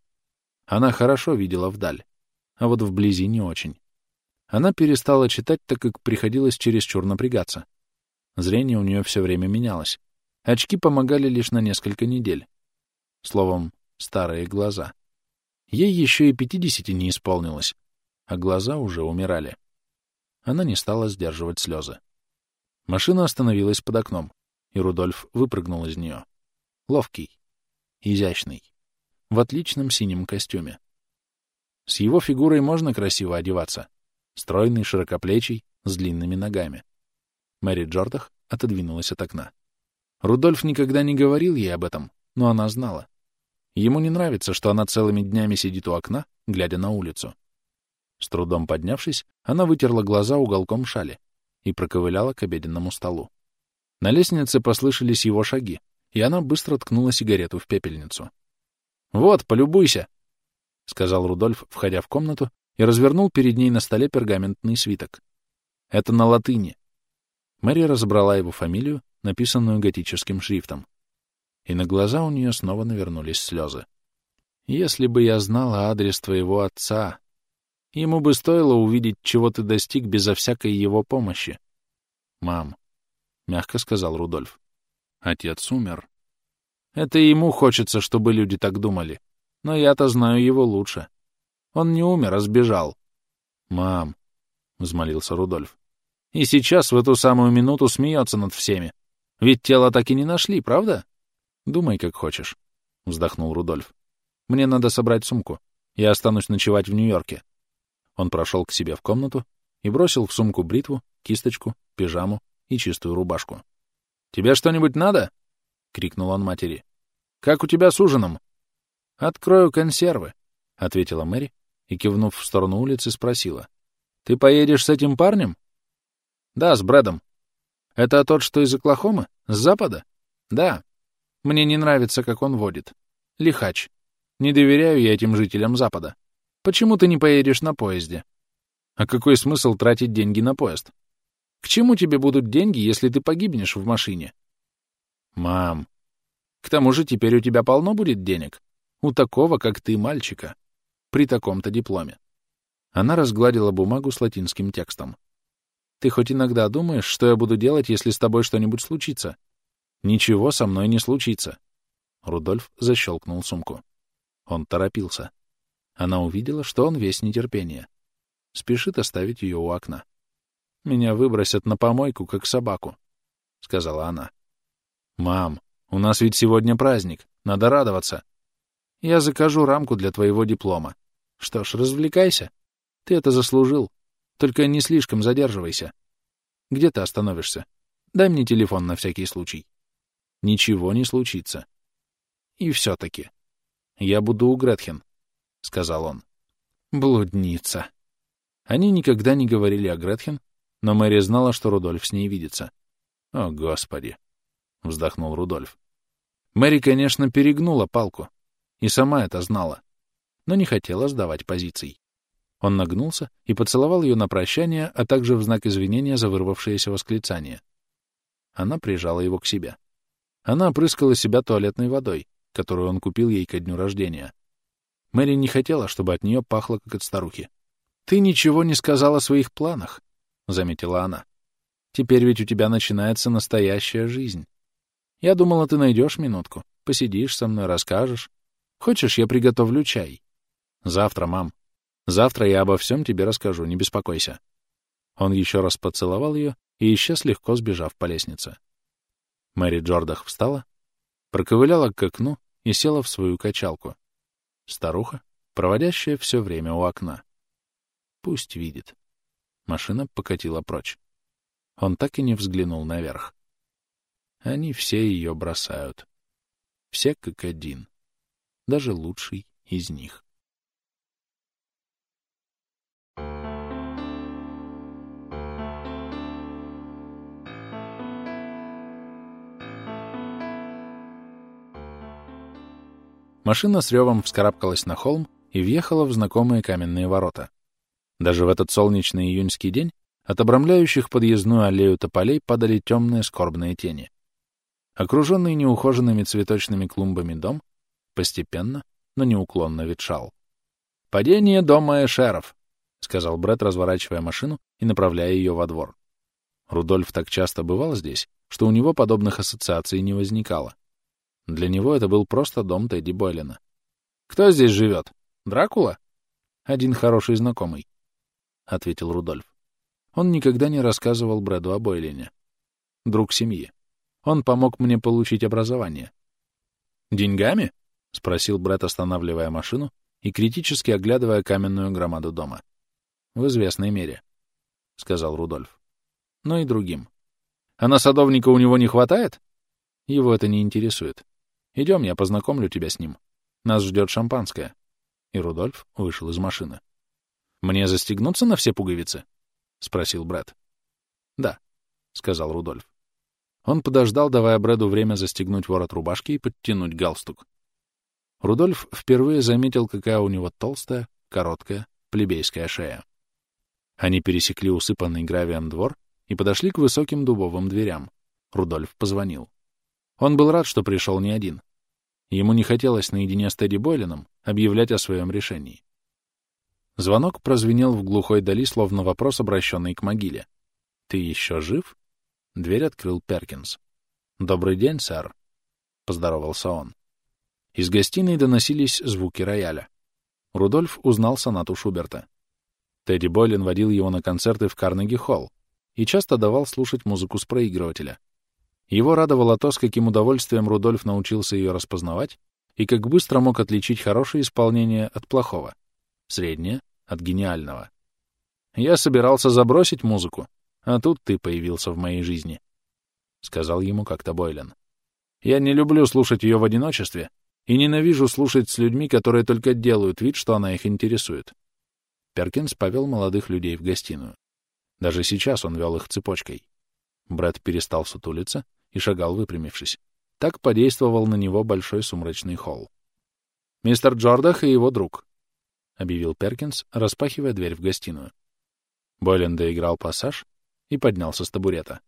Она хорошо видела вдаль а вот вблизи не очень. Она перестала читать, так как приходилось чересчур напрягаться. Зрение у нее все время менялось. Очки помогали лишь на несколько недель. Словом, старые глаза. Ей еще и пятидесяти не исполнилось, а глаза уже умирали. Она не стала сдерживать слезы. Машина остановилась под окном, и Рудольф выпрыгнул из нее. ловкий, изящный, в отличном синем костюме. С его фигурой можно красиво одеваться. Стройный, широкоплечий, с длинными ногами. Мэри Джордах отодвинулась от окна. Рудольф никогда не говорил ей об этом, но она знала. Ему не нравится, что она целыми днями сидит у окна, глядя на улицу. С трудом поднявшись, она вытерла глаза уголком шали и проковыляла к обеденному столу. На лестнице послышались его шаги, и она быстро ткнула сигарету в пепельницу. «Вот, полюбуйся!» — сказал Рудольф, входя в комнату, и развернул перед ней на столе пергаментный свиток. «Это на латыни». Мэри разобрала его фамилию, написанную готическим шрифтом. И на глаза у нее снова навернулись слезы. «Если бы я знала адрес твоего отца, Ему бы стоило увидеть, чего ты достиг безо всякой его помощи. «Мам», — мягко сказал Рудольф, — «отец умер». «Это ему хочется, чтобы люди так думали. Но я-то знаю его лучше. Он не умер, а сбежал». «Мам», — взмолился Рудольф, — «и сейчас в эту самую минуту смеется над всеми. Ведь тело так и не нашли, правда?» «Думай, как хочешь», — вздохнул Рудольф. «Мне надо собрать сумку. Я останусь ночевать в Нью-Йорке. Он прошел к себе в комнату и бросил в сумку бритву, кисточку, пижаму и чистую рубашку. «Тебе что-нибудь надо?» — крикнул он матери. «Как у тебя с ужином?» «Открою консервы», — ответила Мэри и, кивнув в сторону улицы, спросила. «Ты поедешь с этим парнем?» «Да, с Брэдом». «Это тот, что из Оклахомы? С запада?» «Да. Мне не нравится, как он водит. Лихач. Не доверяю я этим жителям запада. Почему ты не поедешь на поезде? А какой смысл тратить деньги на поезд? К чему тебе будут деньги, если ты погибнешь в машине? Мам, к тому же теперь у тебя полно будет денег. У такого, как ты, мальчика. При таком-то дипломе. Она разгладила бумагу с латинским текстом. Ты хоть иногда думаешь, что я буду делать, если с тобой что-нибудь случится? Ничего со мной не случится. Рудольф защелкнул сумку. Он торопился. Она увидела, что он весь нетерпение. Спешит оставить ее у окна. «Меня выбросят на помойку, как собаку», — сказала она. «Мам, у нас ведь сегодня праздник. Надо радоваться. Я закажу рамку для твоего диплома. Что ж, развлекайся. Ты это заслужил. Только не слишком задерживайся. Где ты остановишься? Дай мне телефон на всякий случай. Ничего не случится. И все-таки. Я буду у Гретхен. — сказал он. «Блудница». Они никогда не говорили о Гретхен, но Мэри знала, что Рудольф с ней видится. «О, Господи!» — вздохнул Рудольф. Мэри, конечно, перегнула палку, и сама это знала, но не хотела сдавать позиций. Он нагнулся и поцеловал ее на прощание, а также в знак извинения за вырвавшееся восклицание. Она прижала его к себе. Она опрыскала себя туалетной водой, которую он купил ей ко дню рождения. Мэри не хотела, чтобы от нее пахло, как от старухи. «Ты ничего не сказал о своих планах», — заметила она. «Теперь ведь у тебя начинается настоящая жизнь. Я думала, ты найдешь минутку, посидишь со мной, расскажешь. Хочешь, я приготовлю чай?» «Завтра, мам. Завтра я обо всем тебе расскажу, не беспокойся». Он еще раз поцеловал ее и исчез, легко сбежав по лестнице. Мэри Джордах встала, проковыляла к окну и села в свою качалку. Старуха, проводящая все время у окна. Пусть видит. Машина покатила прочь. Он так и не взглянул наверх. Они все ее бросают. Все как один. Даже лучший из них. Машина с ревом вскарабкалась на холм и въехала в знакомые каменные ворота. Даже в этот солнечный июньский день от обрамляющих подъездную аллею тополей падали темные скорбные тени. Окруженный неухоженными цветочными клумбами дом постепенно, но неуклонно ветшал. «Падение дома Эшеров», — сказал Брэд, разворачивая машину и направляя ее во двор. Рудольф так часто бывал здесь, что у него подобных ассоциаций не возникало. Для него это был просто дом Тедди Бойлина. «Кто здесь живет? Дракула?» «Один хороший знакомый», — ответил Рудольф. Он никогда не рассказывал Брэду о Бойлине. Друг семьи. Он помог мне получить образование. «Деньгами?» — спросил Брэд, останавливая машину и критически оглядывая каменную громаду дома. «В известной мере», — сказал Рудольф. «Но и другим. А на садовника у него не хватает?» «Его это не интересует. Идем, я познакомлю тебя с ним. Нас ждет шампанское». И Рудольф вышел из машины. «Мне застегнуться на все пуговицы?» — спросил Брэд. «Да», — сказал Рудольф. Он подождал, давая Брэду время застегнуть ворот рубашки и подтянуть галстук. Рудольф впервые заметил, какая у него толстая, короткая, плебейская шея. Они пересекли усыпанный гравием двор и подошли к высоким дубовым дверям. Рудольф позвонил. Он был рад, что пришел не один. Ему не хотелось наедине с Тедди Бойлином объявлять о своем решении. Звонок прозвенел в глухой дали, словно вопрос, обращенный к могиле. «Ты еще жив?» Дверь открыл Перкинс. «Добрый день, сэр», — поздоровался он. Из гостиной доносились звуки рояля. Рудольф узнал сонату Шуберта. Тедди Бойлин водил его на концерты в Карнеги-холл и часто давал слушать музыку с проигрывателя. Его радовало то, с каким удовольствием Рудольф научился ее распознавать и как быстро мог отличить хорошее исполнение от плохого, среднее — от гениального. «Я собирался забросить музыку, а тут ты появился в моей жизни», — сказал ему как-то Бойлен. «Я не люблю слушать ее в одиночестве и ненавижу слушать с людьми, которые только делают вид, что она их интересует». Перкинс повел молодых людей в гостиную. Даже сейчас он вел их цепочкой. Брэд перестал сутулиться и шагал, выпрямившись. Так подействовал на него большой сумрачный холл. «Мистер Джордах и его друг», — объявил Перкинс, распахивая дверь в гостиную. Бойлен доиграл пассаж и поднялся с табурета.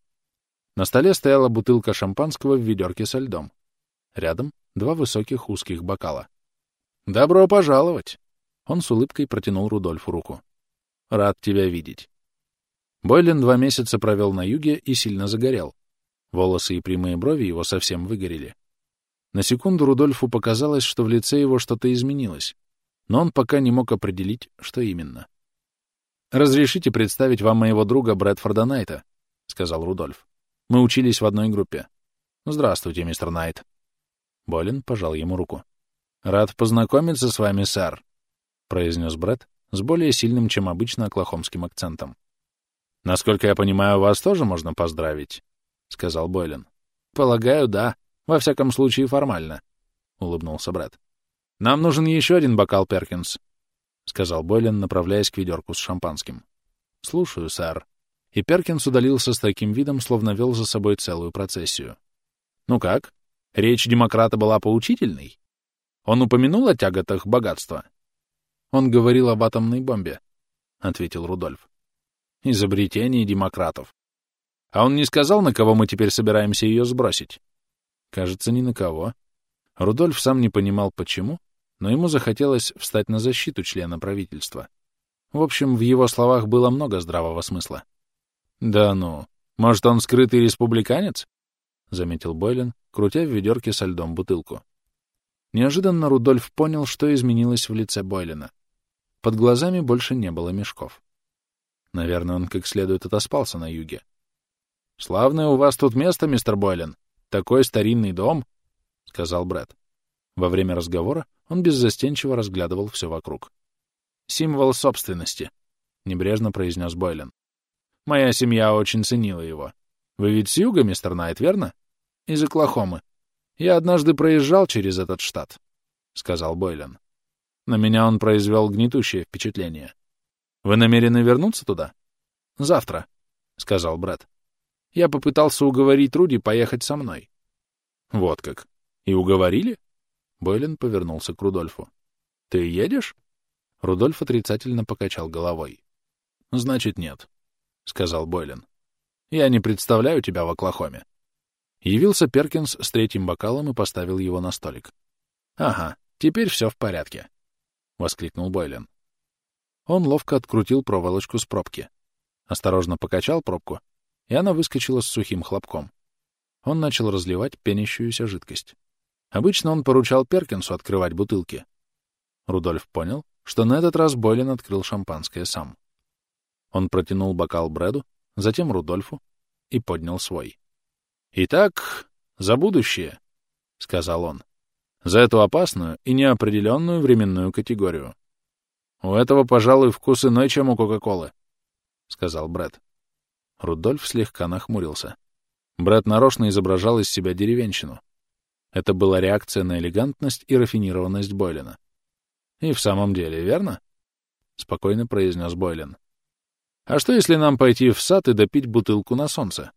На столе стояла бутылка шампанского в ведерке со льдом. Рядом два высоких узких бокала. «Добро пожаловать!» Он с улыбкой протянул Рудольфу руку. «Рад тебя видеть». Бойлен два месяца провел на юге и сильно загорел. Волосы и прямые брови его совсем выгорели. На секунду Рудольфу показалось, что в лице его что-то изменилось, но он пока не мог определить, что именно. «Разрешите представить вам моего друга Брэдфорда Найта», — сказал Рудольф. «Мы учились в одной группе». «Здравствуйте, мистер Найт». Болин пожал ему руку. «Рад познакомиться с вами, сэр», — произнес Брэд с более сильным, чем обычно, оклахомским акцентом. «Насколько я понимаю, вас тоже можно поздравить?» — сказал Бойлен. «Полагаю, да. Во всяком случае, формально», — улыбнулся Брэд. «Нам нужен еще один бокал, Перкинс», — сказал Бойлен, направляясь к ведерку с шампанским. «Слушаю, сэр». И Перкинс удалился с таким видом, словно вел за собой целую процессию. «Ну как? Речь демократа была поучительной? Он упомянул о тяготах богатства?» «Он говорил об атомной бомбе», — ответил Рудольф. «Изобретение демократов. А он не сказал, на кого мы теперь собираемся ее сбросить? Кажется, ни на кого. Рудольф сам не понимал, почему, но ему захотелось встать на защиту члена правительства. В общем, в его словах было много здравого смысла. «Да ну, может, он скрытый республиканец?» — заметил Бойлен, крутя в ведерке со льдом бутылку. Неожиданно Рудольф понял, что изменилось в лице Бойлена. Под глазами больше не было мешков. Наверное, он как следует отоспался на юге. «Славное у вас тут место, мистер Бойлен. Такой старинный дом», — сказал Брэд. Во время разговора он беззастенчиво разглядывал все вокруг. «Символ собственности», — небрежно произнес Бойлен. «Моя семья очень ценила его. Вы ведь с юга, мистер Найт, верно? Из Оклахомы. Я однажды проезжал через этот штат», — сказал Бойлен. На меня он произвел гнетущее впечатление. «Вы намерены вернуться туда?» «Завтра», — сказал Брэд. Я попытался уговорить Руди поехать со мной. Вот как. И уговорили? Бойлен повернулся к Рудольфу. Ты едешь? Рудольф отрицательно покачал головой. Значит, нет, сказал Бойлен. Я не представляю тебя в Оклахоме. Явился Перкинс с третьим бокалом и поставил его на столик. Ага, теперь все в порядке, воскликнул Бойлен. Он ловко открутил проволочку с пробки. Осторожно покачал пробку и она выскочила с сухим хлопком. Он начал разливать пенящуюся жидкость. Обычно он поручал Перкинсу открывать бутылки. Рудольф понял, что на этот раз Бойлен открыл шампанское сам. Он протянул бокал Брэду, затем Рудольфу и поднял свой. «Итак, за будущее», — сказал он. За эту опасную и неопределенную временную категорию. У этого, пожалуй, вкус иной, чем у Кока-Колы, — сказал Брэд. Рудольф слегка нахмурился. Брэд нарочно изображал из себя деревенщину. Это была реакция на элегантность и рафинированность Бойлина. «И в самом деле, верно?» — спокойно произнес Бойлин. «А что, если нам пойти в сад и допить бутылку на солнце?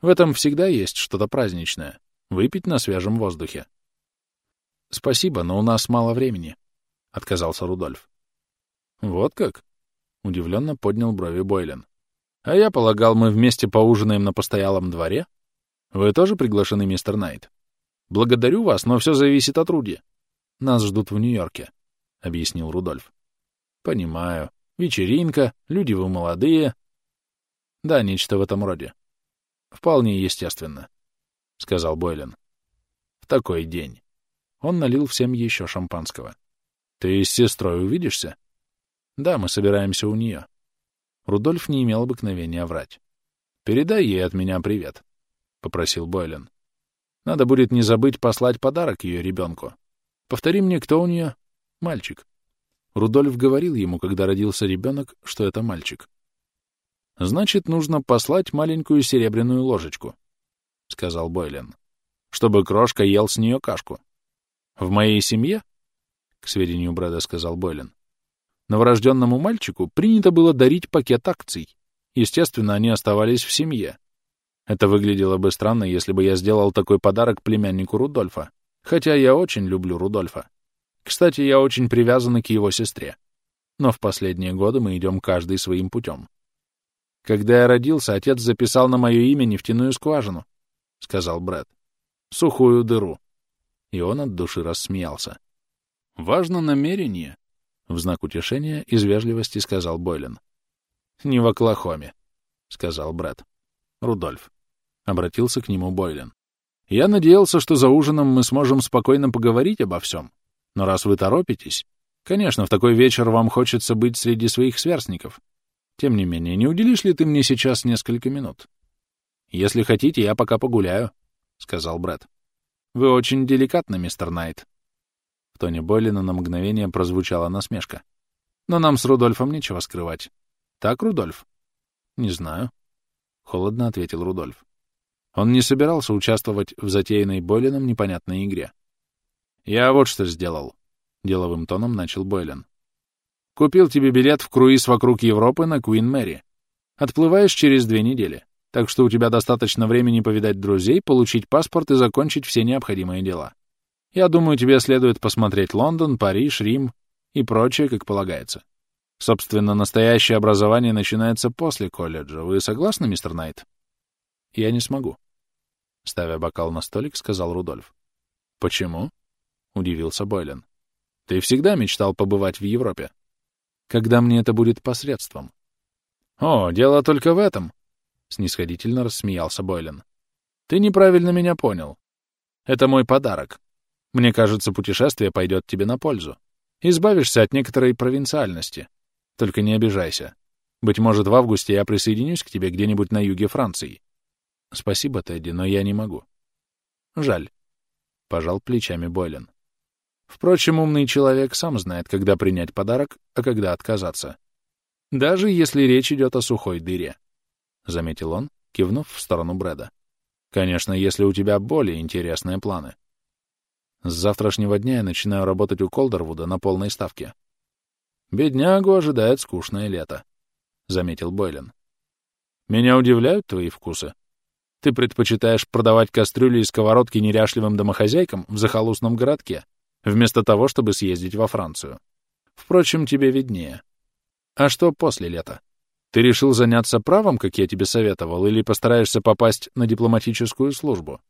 В этом всегда есть что-то праздничное. Выпить на свежем воздухе». «Спасибо, но у нас мало времени», — отказался Рудольф. «Вот как?» — удивленно поднял брови Бойлен. «А я полагал, мы вместе поужинаем на постоялом дворе? Вы тоже приглашены, мистер Найт? Благодарю вас, но все зависит от Руди. Нас ждут в Нью-Йорке», — объяснил Рудольф. «Понимаю. Вечеринка, люди вы молодые». «Да, нечто в этом роде. Вполне естественно», — сказал Бойлен. «В такой день». Он налил всем еще шампанского. «Ты с сестрой увидишься?» Да, мы собираемся у нее. Рудольф не имел обыкновения врать. «Передай ей от меня привет», — попросил Бойлен. «Надо будет не забыть послать подарок ее ребенку. Повтори мне, кто у нее? Мальчик». Рудольф говорил ему, когда родился ребенок, что это мальчик. «Значит, нужно послать маленькую серебряную ложечку», — сказал Бойлен, — «чтобы крошка ел с нее кашку». «В моей семье?» — к сведению Брэда сказал Бойлен. Новорожденному мальчику принято было дарить пакет акций. Естественно, они оставались в семье. Это выглядело бы странно, если бы я сделал такой подарок племяннику Рудольфа. Хотя я очень люблю Рудольфа. Кстати, я очень привязан к его сестре. Но в последние годы мы идем каждый своим путем. Когда я родился, отец записал на мое имя нефтяную скважину, — сказал Брэд. Сухую дыру. И он от души рассмеялся. Важно намерение, в знак утешения из вежливости сказал Бойлен. «Не в Оклахоме», — сказал Брэд. «Рудольф». Обратился к нему Бойлен. «Я надеялся, что за ужином мы сможем спокойно поговорить обо всем. Но раз вы торопитесь... Конечно, в такой вечер вам хочется быть среди своих сверстников. Тем не менее, не уделишь ли ты мне сейчас несколько минут? Если хотите, я пока погуляю», — сказал Брэд. «Вы очень деликатны, мистер Найт», тоне Бойлина на мгновение прозвучала насмешка. «Но нам с Рудольфом нечего скрывать. Так, Рудольф?» «Не знаю», — холодно ответил Рудольф. Он не собирался участвовать в затеянной Бойлином непонятной игре. «Я вот что сделал», — деловым тоном начал Бойлен. «Купил тебе билет в круиз вокруг Европы на Куин Мэри. Отплываешь через две недели, так что у тебя достаточно времени повидать друзей, получить паспорт и закончить все необходимые дела. Я думаю, тебе следует посмотреть Лондон, Париж, Рим и прочее, как полагается. Собственно, настоящее образование начинается после колледжа. Вы согласны, мистер Найт? Я не смогу. Ставя бокал на столик, сказал Рудольф. Почему? Удивился Бойлен. Ты всегда мечтал побывать в Европе. Когда мне это будет посредством? О, дело только в этом. Снисходительно рассмеялся Бойлен. Ты неправильно меня понял. Это мой подарок. Мне кажется, путешествие пойдет тебе на пользу. Избавишься от некоторой провинциальности. Только не обижайся. Быть может, в августе я присоединюсь к тебе где-нибудь на юге Франции. Спасибо, Тедди, но я не могу. Жаль. Пожал плечами Бойлен. Впрочем, умный человек сам знает, когда принять подарок, а когда отказаться. Даже если речь идет о сухой дыре. Заметил он, кивнув в сторону Брэда. Конечно, если у тебя более интересные планы. С завтрашнего дня я начинаю работать у Колдервуда на полной ставке. Беднягу ожидает скучное лето, — заметил Бойлен. Меня удивляют твои вкусы. Ты предпочитаешь продавать кастрюли и сковородки неряшливым домохозяйкам в захолустном городке, вместо того, чтобы съездить во Францию. Впрочем, тебе виднее. А что после лета? Ты решил заняться правом, как я тебе советовал, или постараешься попасть на дипломатическую службу?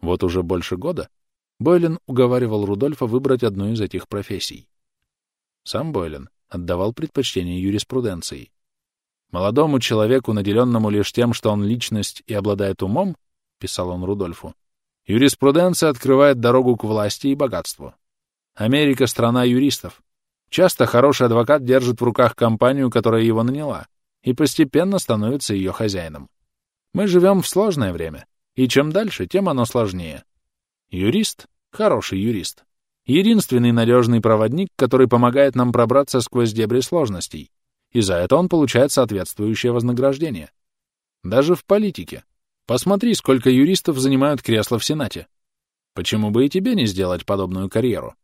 Вот уже больше года Бойлен уговаривал Рудольфа выбрать одну из этих профессий. Сам Бойлен отдавал предпочтение юриспруденции. Молодому человеку, наделенному лишь тем, что он личность и обладает умом, писал он Рудольфу, юриспруденция открывает дорогу к власти и богатству. Америка — страна юристов. Часто хороший адвокат держит в руках компанию, которая его наняла, и постепенно становится ее хозяином. Мы живем в сложное время, и чем дальше, тем оно сложнее. Юрист Хороший юрист. Единственный надежный проводник, который помогает нам пробраться сквозь дебри сложностей. И за это он получает соответствующее вознаграждение. Даже в политике. Посмотри, сколько юристов занимают кресло в Сенате. Почему бы и тебе не сделать подобную карьеру?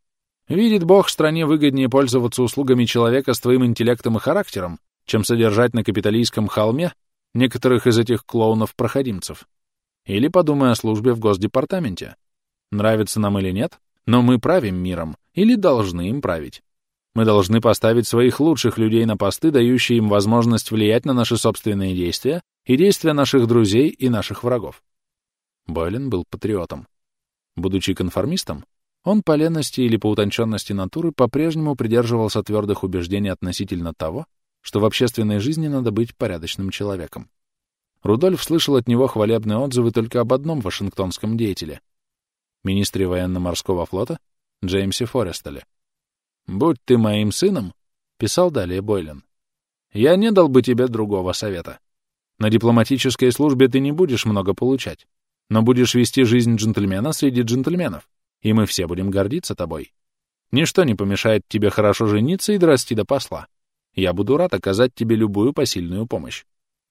Видит Бог, стране выгоднее пользоваться услугами человека с твоим интеллектом и характером, чем содержать на капиталистском холме некоторых из этих клоунов-проходимцев. Или подумай о службе в Госдепартаменте. Нравится нам или нет, но мы правим миром или должны им править. Мы должны поставить своих лучших людей на посты, дающие им возможность влиять на наши собственные действия и действия наших друзей и наших врагов. Бойлен был патриотом. Будучи конформистом, он по лености или по утонченности натуры по-прежнему придерживался твердых убеждений относительно того, что в общественной жизни надо быть порядочным человеком. Рудольф слышал от него хвалебные отзывы только об одном вашингтонском деятеле — министре военно-морского флота Джеймсе Форестеле. «Будь ты моим сыном», — писал далее Бойлен, — «я не дал бы тебе другого совета. На дипломатической службе ты не будешь много получать, но будешь вести жизнь джентльмена среди джентльменов, и мы все будем гордиться тобой. Ничто не помешает тебе хорошо жениться и дорасти до посла. Я буду рад оказать тебе любую посильную помощь.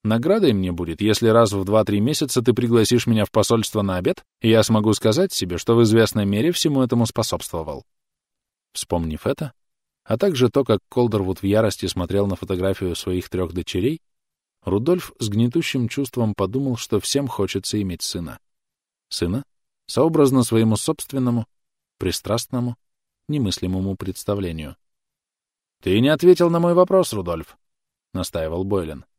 Наградой мне будет, если раз в два-три месяца ты пригласишь меня в посольство на обед, и я смогу сказать себе, что в известной мере всему этому способствовал. Вспомнив это, а также то, как Колдервуд в ярости смотрел на фотографию своих трех дочерей, Рудольф с гнетущим чувством подумал, что всем хочется иметь сына. Сына, сообразно своему собственному, пристрастному, немыслимому представлению. — Ты не ответил на мой вопрос, Рудольф, — настаивал Бойлен. —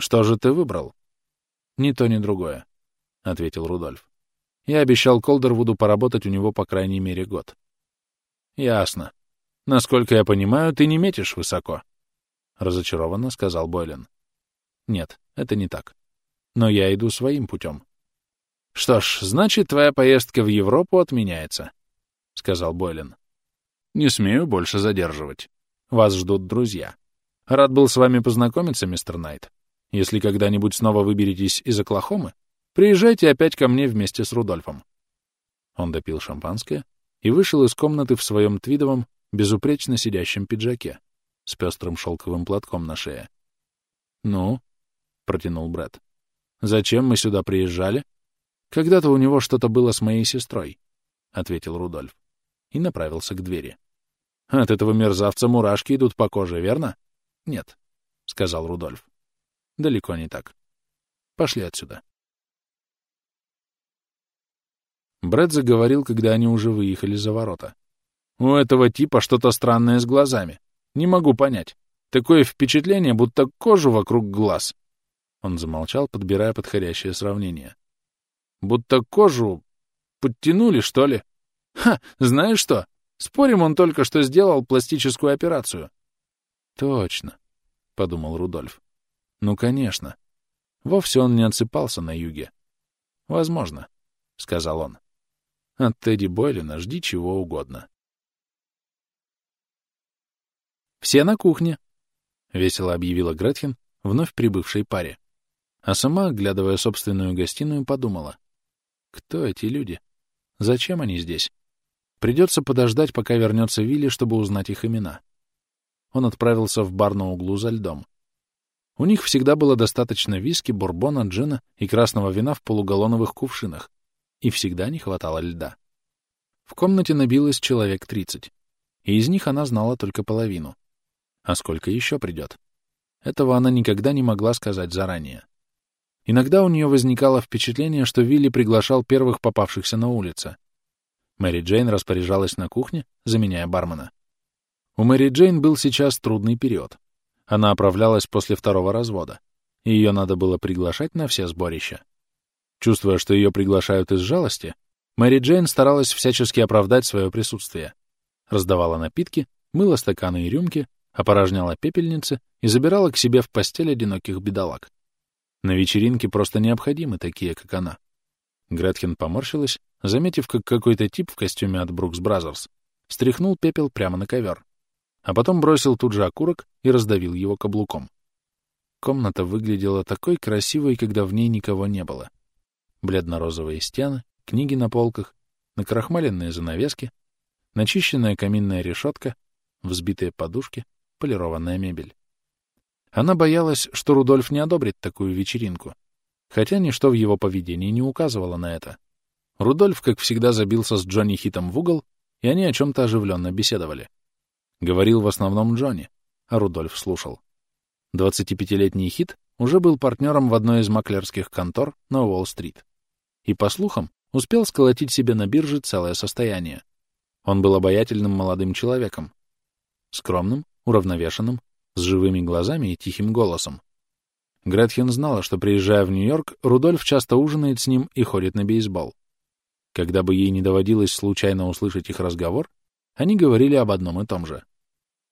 Что же ты выбрал? — Ни то, ни другое, — ответил Рудольф. Я обещал Колдервуду поработать у него по крайней мере год. — Ясно. Насколько я понимаю, ты не метишь высоко, — разочарованно сказал Бойлен. — Нет, это не так. Но я иду своим путем. — Что ж, значит, твоя поездка в Европу отменяется, — сказал Бойлен. — Не смею больше задерживать. Вас ждут друзья. Рад был с вами познакомиться, мистер Найт. Если когда-нибудь снова выберетесь из Оклахомы, приезжайте опять ко мне вместе с Рудольфом. Он допил шампанское и вышел из комнаты в своем твидовом, безупречно сидящем пиджаке с пестрым шелковым платком на шее. «Ну?» — протянул Брэд. «Зачем мы сюда приезжали?» «Когда-то у него что-то было с моей сестрой», — ответил Рудольф и направился к двери. От этого мерзавца мурашки идут по коже, верно? Нет, — сказал Рудольф. Далеко не так. Пошли отсюда. Брэд заговорил, когда они уже выехали за ворота. У этого типа что-то странное с глазами. Не могу понять. Такое впечатление, будто кожу вокруг глаз. Он замолчал, подбирая подходящее сравнение. Будто кожу подтянули, что ли? Ха, знаешь что? Спорим, он только что сделал пластическую операцию. Точно, — подумал Рудольф. Ну, конечно. Вовсе он не отсыпался на юге. Возможно, — сказал он. От Тедди Бойлина жди чего угодно. «Все на кухне», — весело объявила Гретхен вновь прибывшей паре. А сама, оглядывая собственную гостиную, подумала. Кто эти люди? Зачем они здесь? Придется подождать, пока вернется Вилли, чтобы узнать их имена. Он отправился в бар на углу за льдом. У них всегда было достаточно виски, бурбона, джина и красного вина в полугаллоновых кувшинах, и всегда не хватало льда. В комнате набилось человек тридцать, и из них она знала только половину. А сколько еще придет? Этого она никогда не могла сказать заранее. Иногда у нее возникало впечатление, что Вилли приглашал первых попавшихся на улице — Мэри Джейн распоряжалась на кухне, заменяя бармена. У Мэри Джейн был сейчас трудный период. Она оправлялась после второго развода, ее надо было приглашать на все сборища. Чувствуя, что ее приглашают из жалости, Мэри Джейн старалась всячески оправдать свое присутствие. Раздавала напитки, мыла стаканы и рюмки, опорожняла пепельницы и забирала к себе в постель одиноких бедолаг. На вечеринке просто необходимы такие, как она. Гретхен поморщилась заметив, как какой-то тип в костюме от Брукс Бразерс стряхнул пепел прямо на ковер, а потом бросил тут же окурок и раздавил его каблуком. Комната выглядела такой красивой, когда в ней никого не было. Бледно-розовые стены, книги на полках, накрахмаленные занавески, начищенная каминная решетка, взбитые подушки, полированная мебель. Она боялась, что Рудольф не одобрит такую вечеринку, хотя ничто в его поведении не указывало на это. Рудольф, как всегда, забился с Джонни Хитом в угол, и они о чем-то оживленно беседовали. Говорил в основном Джонни, а Рудольф слушал. 25-летний Хит уже был партнером в одной из маклерских контор на Уолл-стрит. И, по слухам, успел сколотить себе на бирже целое состояние. Он был обаятельным молодым человеком. Скромным, уравновешенным, с живыми глазами и тихим голосом. Гретхен знала, что, приезжая в Нью-Йорк, Рудольф часто ужинает с ним и ходит на бейсбол. Когда бы ей не доводилось случайно услышать их разговор, они говорили об одном и том же.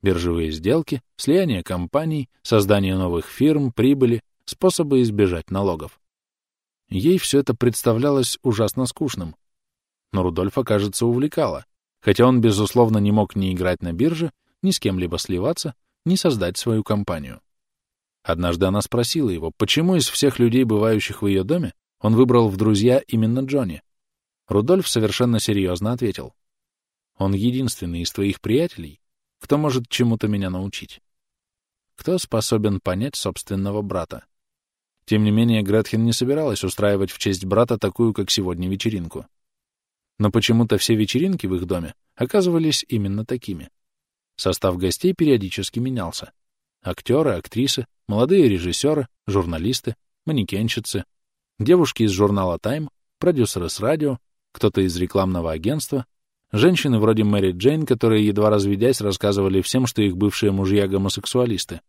Биржевые сделки, слияние компаний, создание новых фирм, прибыли, способы избежать налогов. Ей все это представлялось ужасно скучным. Но Рудольфа, кажется, увлекало, хотя он, безусловно, не мог ни играть на бирже, ни с кем-либо сливаться, ни создать свою компанию. Однажды она спросила его, почему из всех людей, бывающих в ее доме, он выбрал в друзья именно Джонни. Рудольф совершенно серьезно ответил. «Он единственный из твоих приятелей, кто может чему-то меня научить? Кто способен понять собственного брата? Тем не менее, Гретхен не собиралась устраивать в честь брата такую, как сегодня, вечеринку. Но почему-то все вечеринки в их доме оказывались именно такими. Состав гостей периодически менялся. Актеры, актрисы, молодые режиссеры, журналисты, манекенщицы, девушки из журнала «Тайм», продюсеры с радио, кто-то из рекламного агентства, Женщины вроде Мэри Джейн, которые, едва разведясь, рассказывали всем, что их бывшие мужья гомосексуалисты.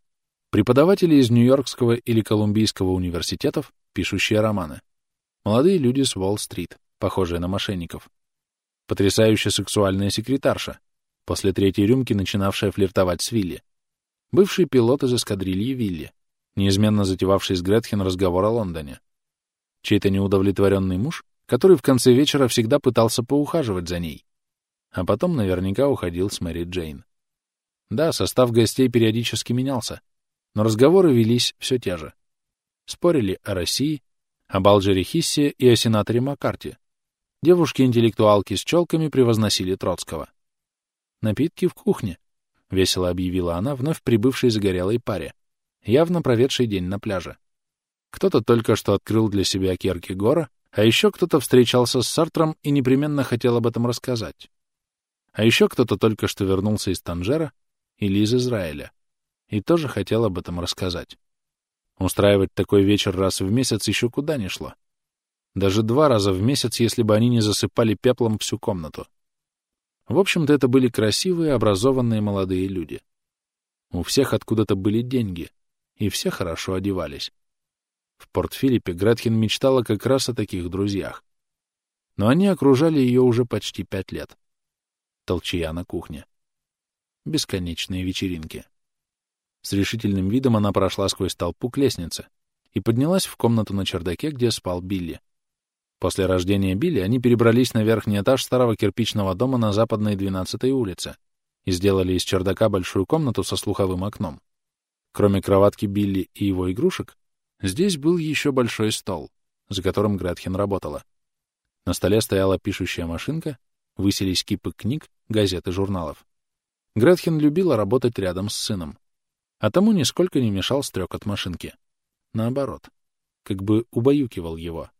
Преподаватели из Нью-Йоркского или Колумбийского университетов, пишущие романы. Молодые люди с Уолл-стрит, похожие на мошенников. Потрясающая сексуальная секретарша, после третьей рюмки начинавшая флиртовать с Вилли. Бывший пилот из эскадрильи Вилли, неизменно затевавший с Гретхен разговор о Лондоне. Чей-то неудовлетворенный муж, который в конце вечера всегда пытался поухаживать за ней, а потом наверняка уходил с Мэри Джейн. Да, состав гостей периодически менялся, но разговоры велись все те же. Спорили о России, об Алджере Хиссе и о сенаторе Маккарти. Девушки-интеллектуалки с челками превозносили Троцкого. «Напитки в кухне», — весело объявила она вновь прибывшей загорелой паре, явно проведшей день на пляже. Кто-то только что открыл для себя Киркегора, а еще кто-то встречался с Сартром и непременно хотел об этом рассказать. А еще кто-то только что вернулся из Танжера или из Израиля и тоже хотел об этом рассказать. Устраивать такой вечер раз в месяц еще куда ни шло. Даже два раза в месяц, если бы они не засыпали пеплом всю комнату. В общем-то, это были красивые, образованные молодые люди. У всех откуда-то были деньги, и все хорошо одевались. В Порт-Филиппе Гретхен мечтала как раз о таких друзьях. Но они окружали ее уже почти пять лет толчья на кухне. Бесконечные вечеринки. С решительным видом она прошла сквозь толпу к лестнице и поднялась в комнату на чердаке, где спал Билли. После рождения Билли они перебрались на верхний этаж старого кирпичного дома на западной 12-й улице и сделали из чердака большую комнату со слуховым окном. Кроме кроватки Билли и его игрушек, здесь был еще большой стол, за которым Гретхен работала. На столе стояла пишущая машинка, высились кипы книг газет и журналов. Гретхен любила работать рядом с сыном, а тому нисколько не мешал стрек от машинки. Наоборот, как бы убаюкивал его.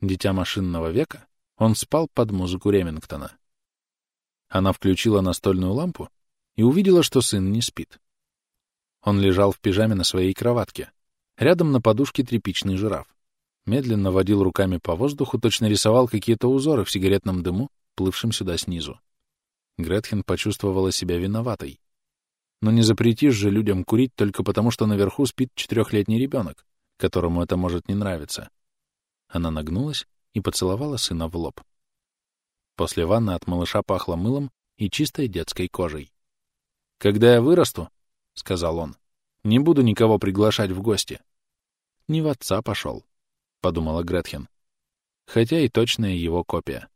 Дитя машинного века, он спал под музыку Ремингтона. Она включила настольную лампу и увидела, что сын не спит. Он лежал в пижаме на своей кроватке. Рядом на подушке тряпичный жираф. Медленно водил руками по воздуху, точно рисовал какие-то узоры в сигаретном дыму, плывшем сюда снизу. Гретхен почувствовала себя виноватой. Но не запретишь же людям курить только потому, что наверху спит четырехлетний ребенок, которому это может не нравиться. Она нагнулась и поцеловала сына в лоб. После ванны от малыша пахло мылом и чистой детской кожей. «Когда я вырасту, — сказал он, — не буду никого приглашать в гости». «Не в отца пошел», — подумала Гретхен. Хотя и точная его копия.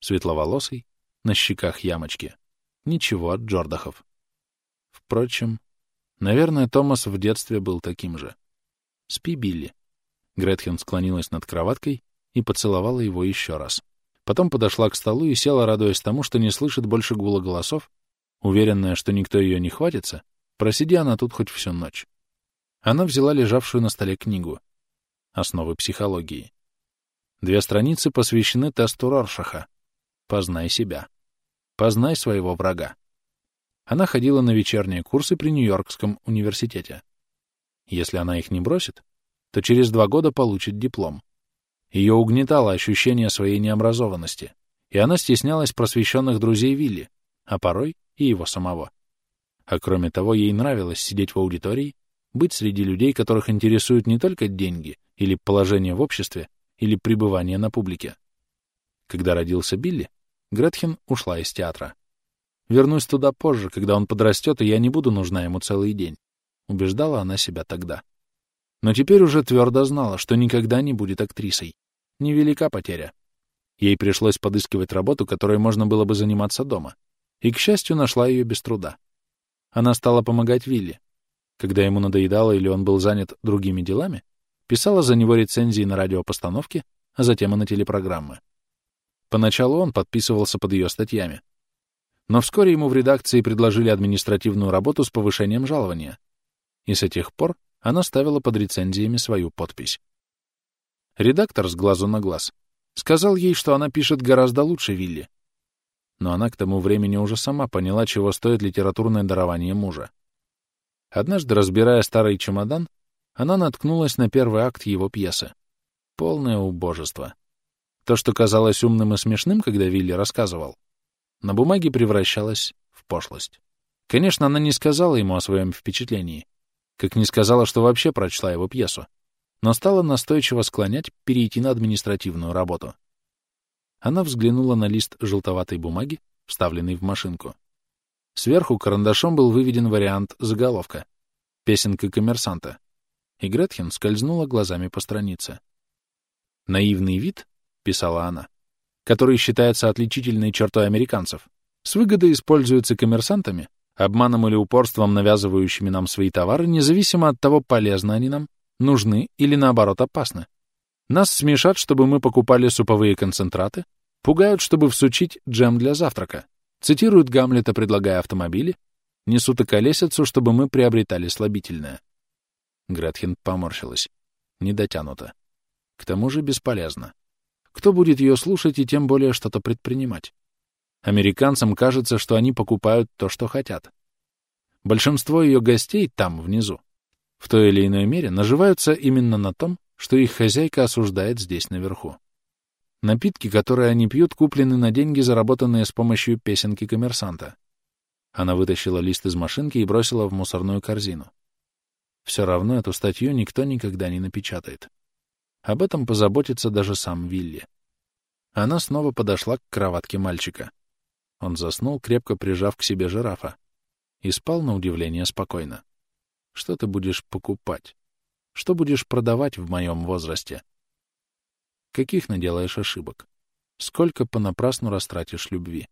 Светловолосый, на щеках ямочки. Ничего от Джордахов. Впрочем, наверное, Томас в детстве был таким же. «Спи, Билли». Гретхен склонилась над кроваткой и поцеловала его еще раз. Потом подошла к столу и села, радуясь тому, что не слышит больше гула голосов, уверенная, что никто ее не хватится, просиди она тут хоть всю ночь. Она взяла лежавшую на столе книгу «Основы психологии». Две страницы посвящены тесту Роршаха «Познай себя». «Познай своего врага». Она ходила на вечерние курсы при Нью-Йоркском университете. Если она их не бросит, то через два года получит диплом. Ее угнетало ощущение своей необразованности, и она стеснялась просвещенных друзей Вилли, а порой и его самого. А кроме того, ей нравилось сидеть в аудитории, быть среди людей, которых интересуют не только деньги или положение в обществе, или пребывание на публике. Когда родился Билли, Гретхен ушла из театра. Вернусь туда позже, когда он подрастет, и я не буду нужна ему целый день, убеждала она себя тогда. Но теперь уже твердо знала, что никогда не будет актрисой. Невелика потеря. Ей пришлось подыскивать работу, которой можно было бы заниматься дома. И, к счастью, нашла ее без труда. Она стала помогать Вилли. Когда ему надоедало или он был занят другими делами, писала за него рецензии на радиопостановки, а затем и на телепрограммы. Поначалу он подписывался под ее статьями, но вскоре ему в редакции предложили административную работу с повышением жалования, и с тех пор она ставила под рецензиями свою подпись. Редактор с глазу на глаз сказал ей, что она пишет гораздо лучше Вилли, но она к тому времени уже сама поняла, чего стоит литературное дарование мужа. Однажды, разбирая старый чемодан, она наткнулась на первый акт его пьесы. Полное убожество. То, что казалось умным и смешным, когда Вилли рассказывал, на бумаге превращалась в пошлость. Конечно, она не сказала ему о своем впечатлении, как не сказала, что вообще прочла его пьесу, но стала настойчиво склонять перейти на административную работу. Она взглянула на лист желтоватой бумаги, вставленный в машинку. Сверху карандашом был выведен вариант заголовка «Песенка коммерсанта», и Гретхен скользнула глазами по странице. «Наивный вид», — писала она, который считается отличительной чертой американцев, с выгодой используется коммерсантами, обманом или упорством навязывающими нам свои товары, независимо от того, полезны они нам, нужны или, наоборот, опасны. Нас смешат, чтобы мы покупали суповые концентраты, пугают, чтобы всучить джем для завтрака, цитируют Гамлета, предлагая автомобили, несут околесицу, чтобы мы приобретали слабительное. Гретхен поморщилась. Не дотянуто. К тому же бесполезно. Кто будет ее слушать и тем более что-то предпринимать? Американцам кажется, что они покупают то, что хотят. Большинство ее гостей там, внизу, в той или иной мере наживаются именно на том, что их хозяйка осуждает здесь наверху. Напитки, которые они пьют, куплены на деньги, заработанные с помощью песенки коммерсанта. Она вытащила лист из машинки и бросила в мусорную корзину. Все равно эту статью никто никогда не напечатает. Об этом позаботится даже сам Вилли. Она снова подошла к кроватке мальчика. Он заснул, крепко прижав к себе жирафа, и спал на удивление спокойно. Что ты будешь покупать? Что будешь продавать в моем возрасте? Каких наделаешь ошибок? Сколько понапрасну растратишь любви?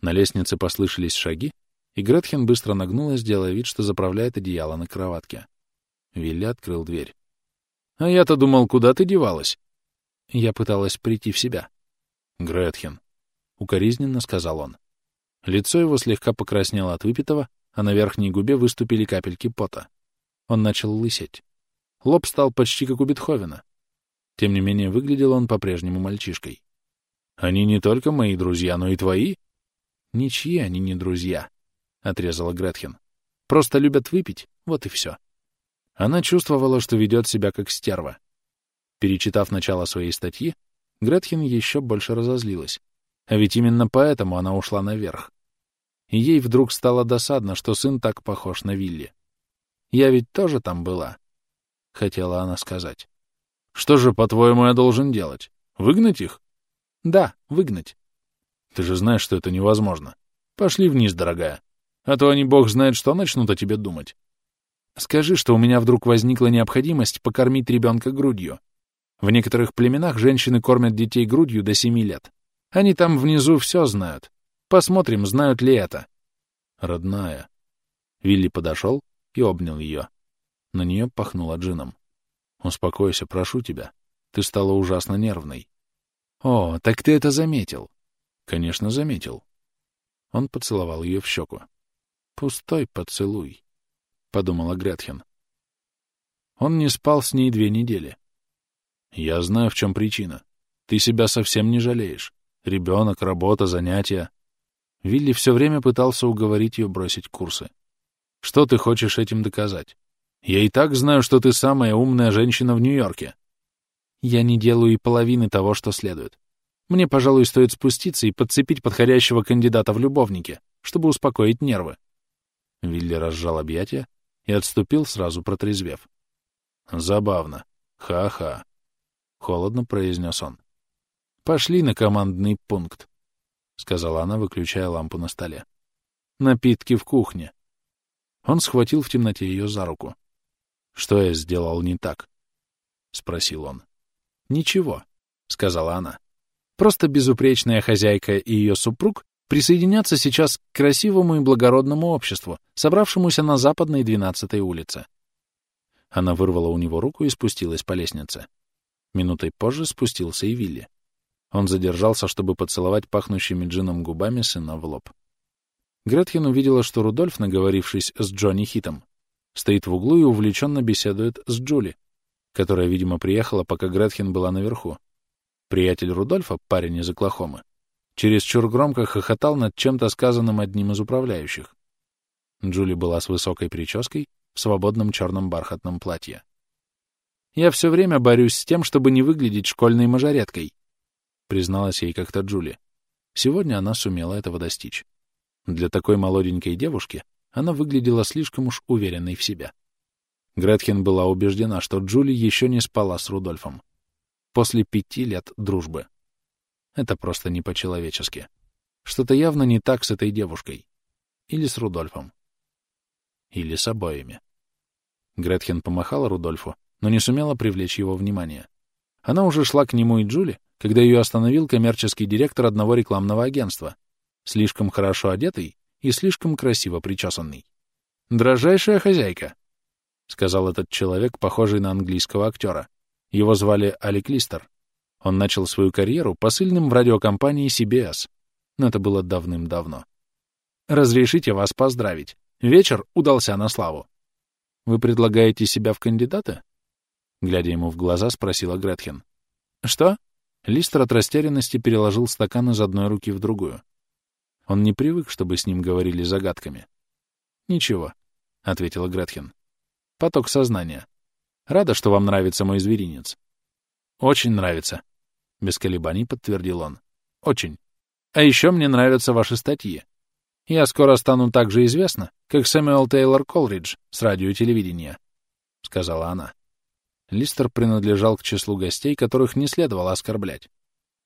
На лестнице послышались шаги, и Гретхен быстро нагнулась, делая вид, что заправляет одеяло на кроватке. Вилли открыл дверь. «А я-то думал, куда ты девалась?» Я пыталась прийти в себя. «Гретхен», — укоризненно сказал он. Лицо его слегка покраснело от выпитого, а на верхней губе выступили капельки пота. Он начал лысеть. Лоб стал почти как у Бетховена. Тем не менее, выглядел он по-прежнему мальчишкой. «Они не только мои друзья, но и твои?» «Ничьи они не друзья», — отрезала Гретхен. «Просто любят выпить, вот и все». Она чувствовала, что ведет себя как стерва. Перечитав начало своей статьи, Гретхен еще больше разозлилась. А ведь именно поэтому она ушла наверх. И ей вдруг стало досадно, что сын так похож на Вилли. «Я ведь тоже там была», — хотела она сказать. «Что же, по-твоему, я должен делать? Выгнать их?» «Да, выгнать». «Ты же знаешь, что это невозможно. Пошли вниз, дорогая. А то они, бог знает, что начнут о тебе думать. Скажи, что у меня вдруг возникла необходимость покормить ребенка грудью. В некоторых племенах женщины кормят детей грудью до семи лет. Они там внизу все знают. Посмотрим, знают ли это. Родная. Вилли подошел и обнял ее. На нее пахнуло джином. Успокойся, прошу тебя. Ты стала ужасно нервной. «О, так ты это заметил!» «Конечно, заметил». Он поцеловал ее в щеку. «Пустой поцелуй», — подумала Гретхен. Он не спал с ней две недели. «Я знаю, в чем причина. Ты себя совсем не жалеешь. Ребенок, работа, занятия». Вилли все время пытался уговорить ее бросить курсы. «Что ты хочешь этим доказать? Я и так знаю, что ты самая умная женщина в Нью-Йорке. Я не делаю и половины того, что следует. Мне, пожалуй, стоит спуститься и подцепить подходящего кандидата в любовнике, чтобы успокоить нервы. Вилли разжал объятия и отступил, сразу протрезвев. Забавно. Ха-ха. Холодно произнес он. Пошли на командный пункт, сказала она, выключая лампу на столе. Напитки в кухне. Он схватил в темноте ее за руку. «Что я сделал не так?» — спросил он. «Ничего», — сказала она. «Просто безупречная хозяйка и ее супруг присоединятся сейчас к красивому и благородному обществу, собравшемуся на западной 12-й улице». Она вырвала у него руку и спустилась по лестнице. Минутой позже спустился и Вилли. Он задержался, чтобы поцеловать пахнущими джином губами сына в лоб. Гретхен увидела, что Рудольф, наговорившись с Джонни Хитом, стоит в углу и увлеченно беседует с Джули, которая, видимо, приехала, пока Гретхен была наверху. Приятель Рудольфа, парень из Оклахомы, чересчур громко хохотал над чем-то сказанным одним из управляющих. Джули была с высокой прической, в свободном черном бархатном платье. «Я все время борюсь с тем, чтобы не выглядеть школьной мажореткой», призналась ей как-то Джули. Сегодня она сумела этого достичь. Для такой молоденькой девушки она выглядела слишком уж уверенной в себе. Гретхен была убеждена, что Джули еще не спала с Рудольфом. После пяти лет дружбы. Это просто не по-человечески. Что-то явно не так с этой девушкой. Или с Рудольфом. Или с обоими. Гретхен помахала Рудольфу, но не сумела привлечь его внимание. Она уже шла к нему и Джули, когда ее остановил коммерческий директор одного рекламного агентства, слишком хорошо одетый и слишком красиво причесанный. «Дрожайшая хозяйка», — сказал этот человек, похожий на английского актера. Его звали Алик Листер. Он начал свою карьеру посыльным в радиокомпании CBS, но это было давным-давно. «Разрешите вас поздравить. Вечер удался на славу. Вы предлагаете себя в кандидаты?» Глядя ему в глаза, спросила Гретхен. «Что?» Листер от растерянности переложил стакан из одной руки в другую. Он не привык, чтобы с ним говорили загадками. «Ничего», — ответила Гретхен. «Поток сознания. Рада, что вам нравится мой зверинец». «Очень нравится», — без колебаний подтвердил он. «Очень. А еще мне нравятся ваши статьи. Я скоро стану так же известна, как Сэмюэл Тейлор Колридж с радио и телевидения», — сказала она. Листер принадлежал к числу гостей, которых не следовало оскорблять.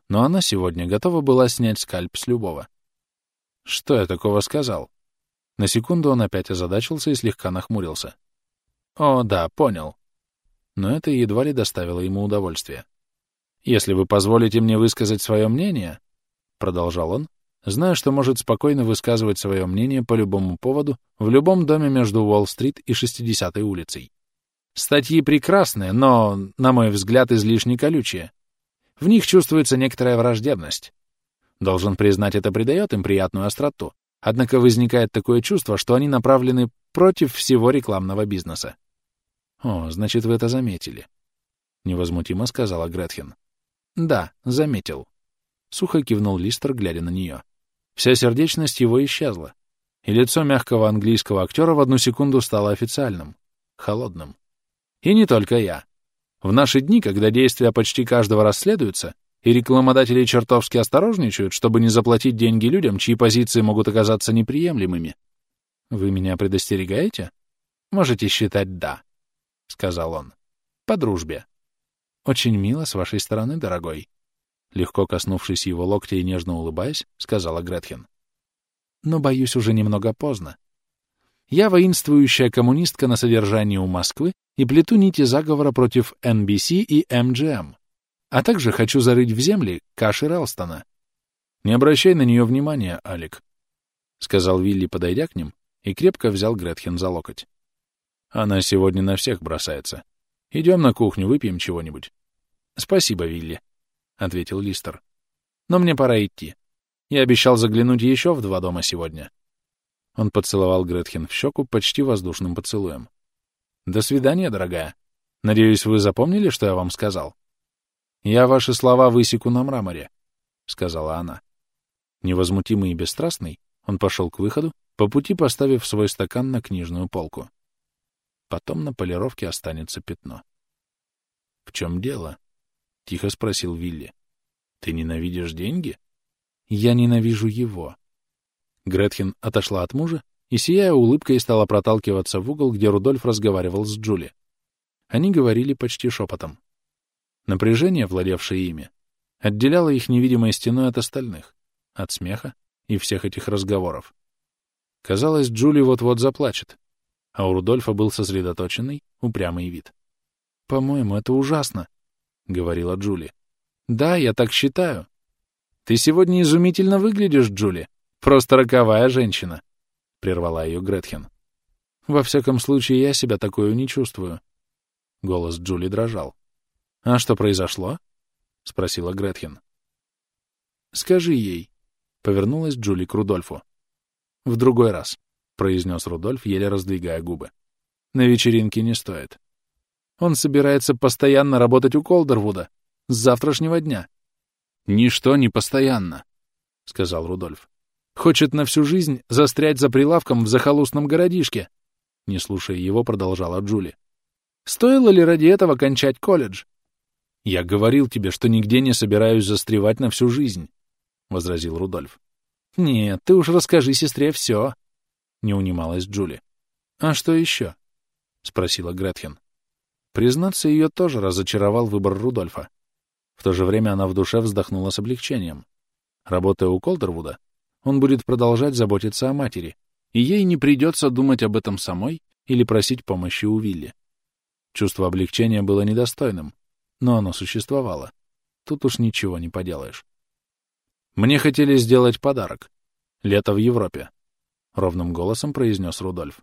Но она сегодня готова была снять скальп с любого. Что я такого сказал? На секунду он опять озадачился и слегка нахмурился. О, да, понял. Но это едва ли доставило ему удовольствия. «Если вы позволите мне высказать свое мнение», — продолжал он, зная, что может спокойно высказывать свое мнение по любому поводу в любом доме между Уолл-стрит и 60-й улицей. Статьи прекрасные, но, на мой взгляд, излишне колючие. В них чувствуется некоторая враждебность. Должен признать, это придает им приятную остроту. Однако возникает такое чувство, что они направлены против всего рекламного бизнеса. «О, значит, вы это заметили», — невозмутимо сказала Гретхен. «Да, заметил». Сухо кивнул Листер, глядя на нее. Вся сердечность его исчезла, и лицо мягкого английского актера в одну секунду стало официальным, холодным. И не только я. В наши дни, когда действия почти каждого расследуются, и рекламодатели чертовски осторожничают, чтобы не заплатить деньги людям, чьи позиции могут оказаться неприемлемыми. Вы меня предостерегаете? Можете считать «да», — сказал он. По дружбе. Очень мило с вашей стороны, дорогой. Легко коснувшись его локтя и нежно улыбаясь, сказала Гретхен. Но, боюсь, уже немного поздно. Я воинствующая коммунистка на содержании у Москвы и плету нити заговора против NBC и MGM. А также хочу зарыть в земли каши Релстона. Не обращай на нее внимания, Алик, — сказал Вилли, подойдя к ним, и крепко взял Гретхен за локоть. Она сегодня на всех бросается. Идем на кухню, выпьем чего-нибудь. Спасибо, Вилли. — ответил Листер. «Но мне пора идти. Я обещал заглянуть еще в два дома сегодня». Он поцеловал Гретхен в щеку почти воздушным поцелуем. «До свидания, дорогая. Надеюсь, вы запомнили, что я вам сказал?» «Я ваши слова высеку на мраморе», — сказала она. Невозмутимый и бесстрастный, он пошел к выходу, по пути поставив свой стакан на книжную полку. Потом на полировке останется пятно. — В чем дело? — тихо спросил Вилли. — Ты ненавидишь деньги? — Я ненавижу его. Гретхен отошла от мужа и, сияя улыбкой, стала проталкиваться в угол, где Рудольф разговаривал с Джули. Они говорили почти шепотом. Напряжение, владевшее ими, отделяло их невидимой стеной от остальных, от смеха и всех этих разговоров. Казалось, Джули вот-вот заплачет, а у Рудольфа был сосредоточенный, упрямый вид. «По-моему, это ужасно», — говорила Джули. «Да, я так считаю. Ты сегодня изумительно выглядишь, Джули. Просто роковая женщина», — прервала ее Гретхен. «Во всяком случае, я себя такую не чувствую». Голос Джули дрожал. «А что произошло?» — спросила Гретхен. «Скажи ей», — повернулась Джули к Рудольфу. «В другой раз», — произнес Рудольф, еле раздвигая губы. «На вечеринке не стоит. Он собирается постоянно работать у Колдервуда. С завтрашнего дня». «Ничто не постоянно», — сказал Рудольф. «Хочет на всю жизнь застрять за прилавком в захолустном городишке», — не слушая его, продолжала Джули. «Стоило ли ради этого кончать колледж?» «Я говорил тебе, что нигде не собираюсь застревать на всю жизнь», — возразил Рудольф. «Нет, ты уж расскажи сестре все», — не унималась Джули. «А что еще?» — спросила Гретхен. Признаться, ее тоже разочаровал выбор Рудольфа. В то же время она в душе вздохнула с облегчением. Работая у Колдервуда, он будет продолжать заботиться о матери, и ей не придется думать об этом самой или просить помощи у Вилли. Чувство облегчения было недостойным, но оно существовало. Тут уж ничего не поделаешь. Мне хотели сделать подарок. Лето в Европе. Ровным голосом произнес Рудольф.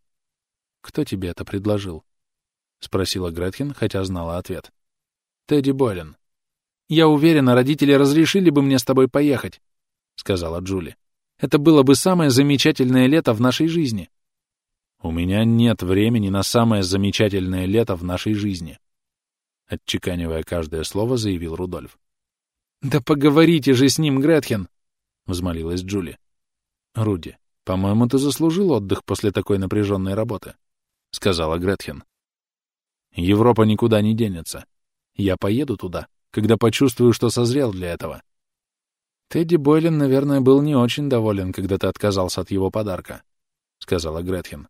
Кто тебе это предложил? Спросила Гретхен, хотя знала ответ. Тедди Бойлен. Я уверена, родители разрешили бы мне с тобой поехать, сказала Джули. Это было бы самое замечательное лето в нашей жизни. У меня нет времени на самое замечательное лето в нашей жизни, отчеканивая каждое слово, заявил Рудольф. «Да поговорите же с ним, Гретхен!» — взмолилась Джули. «Руди, по-моему, ты заслужил отдых после такой напряженной работы», — сказала Гретхен. «Европа никуда не денется. Я поеду туда, когда почувствую, что созрел для этого». «Тедди Бойлен, наверное, был не очень доволен, когда ты отказался от его подарка», — сказала Гретхен.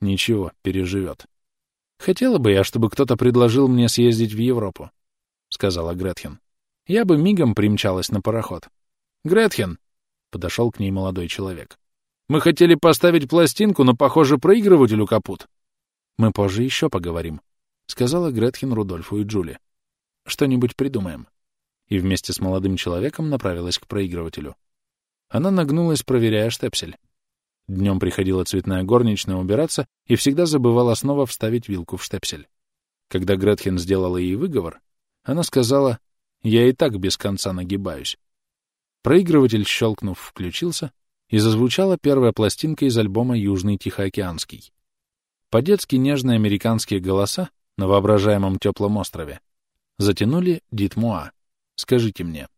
«Ничего, переживет». «Хотела бы я, чтобы кто-то предложил мне съездить в Европу», — сказала Гретхен я бы мигом примчалась на пароход. «Гретхен!» — подошел к ней молодой человек. «Мы хотели поставить пластинку, но, похоже, проигрывателю капут». «Мы позже еще поговорим», — сказала Гретхен Рудольфу и Джули. «Что-нибудь придумаем». И вместе с молодым человеком направилась к проигрывателю. Она нагнулась, проверяя штепсель. Днем приходила цветная горничная убираться и всегда забывала снова вставить вилку в штепсель. Когда Гретхен сделала ей выговор, она сказала я и так без конца нагибаюсь. Проигрыватель, щелкнув, включился, и зазвучала первая пластинка из альбома «Южный Тихоокеанский». По-детски нежные американские голоса на воображаемом теплом острове затянули «Дит Муа». «Скажите мне».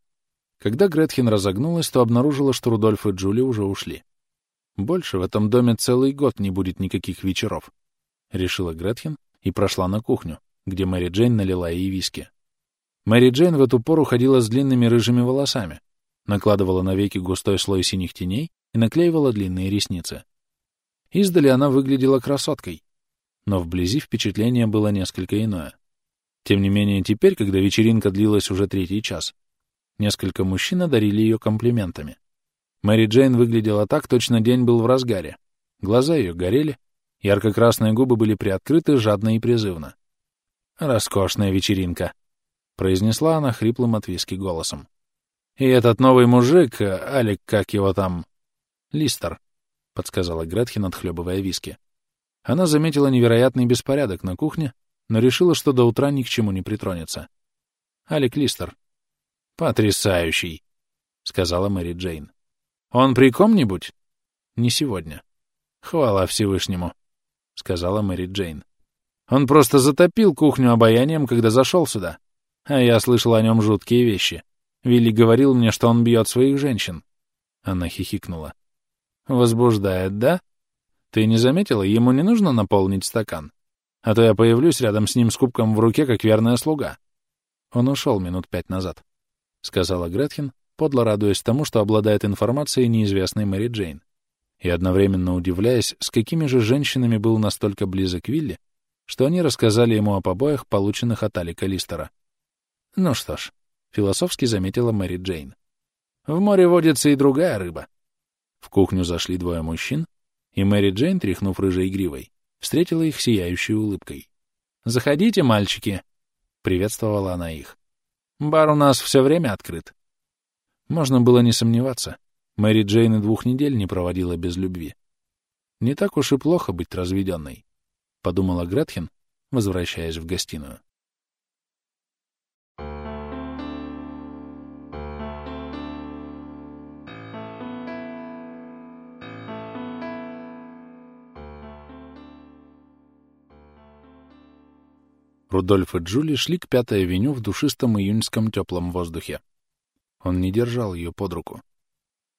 Когда Гретхен разогнулась, то обнаружила, что Рудольф и Джули уже ушли. «Больше в этом доме целый год не будет никаких вечеров», — решила Гретхен и прошла на кухню, где Мэри Джейн налила ей виски. Мэри Джейн в эту пору ходила с длинными рыжими волосами, накладывала на веки густой слой синих теней и наклеивала длинные ресницы. Издали она выглядела красоткой, но вблизи впечатление было несколько иное. Тем не менее, теперь, когда вечеринка длилась уже третий час, несколько мужчин одарили ее комплиментами. Мэри Джейн выглядела так, точно день был в разгаре. Глаза ее горели, ярко-красные губы были приоткрыты жадно и призывно. «Роскошная вечеринка», произнесла она хриплым от виски голосом. «И этот новый мужик, Алик, как его там...» «Листер», — подсказала Гретхен, отхлебывая виски. Она заметила невероятный беспорядок на кухне, но решила, что до утра ни к чему не притронется. «Алик Листер». Потрясающий, — сказала Мэри Джейн. Он при ком-нибудь? Не сегодня. Хвала Всевышнему, — сказала Мэри Джейн. Он просто затопил кухню обаянием, когда зашел сюда. А я слышал о нем жуткие вещи. Вилли говорил мне, что он бьет своих женщин. Она хихикнула. Возбуждает, да? Ты не заметила, ему не нужно наполнить стакан? А то я появлюсь рядом с ним с кубком в руке, как верная слуга. Он ушел минут пять назад, — сказала Гретхен, подло радуясь тому, что обладает информацией неизвестной Мэри Джейн, и одновременно удивляясь, с какими же женщинами был настолько близок Вилли, что они рассказали ему о побоях, полученных от Алика Листера. Ну что ж, философски заметила Мэри Джейн. В море водится и другая рыба. В кухню зашли двое мужчин, и Мэри Джейн, тряхнув рыжей гривой, встретила их сияющей улыбкой. «Заходите, мальчики!» — приветствовала она их. «Бар у нас все время открыт». Можно было не сомневаться. Мэри Джейн и двух недель не проводила без любви. Не так уж и плохо быть разведенной. — подумала Гретхен, возвращаясь в гостиную. Рудольф и Джули шли к Пятой авеню в душистом июньском теплом воздухе. Он не держал ее под руку.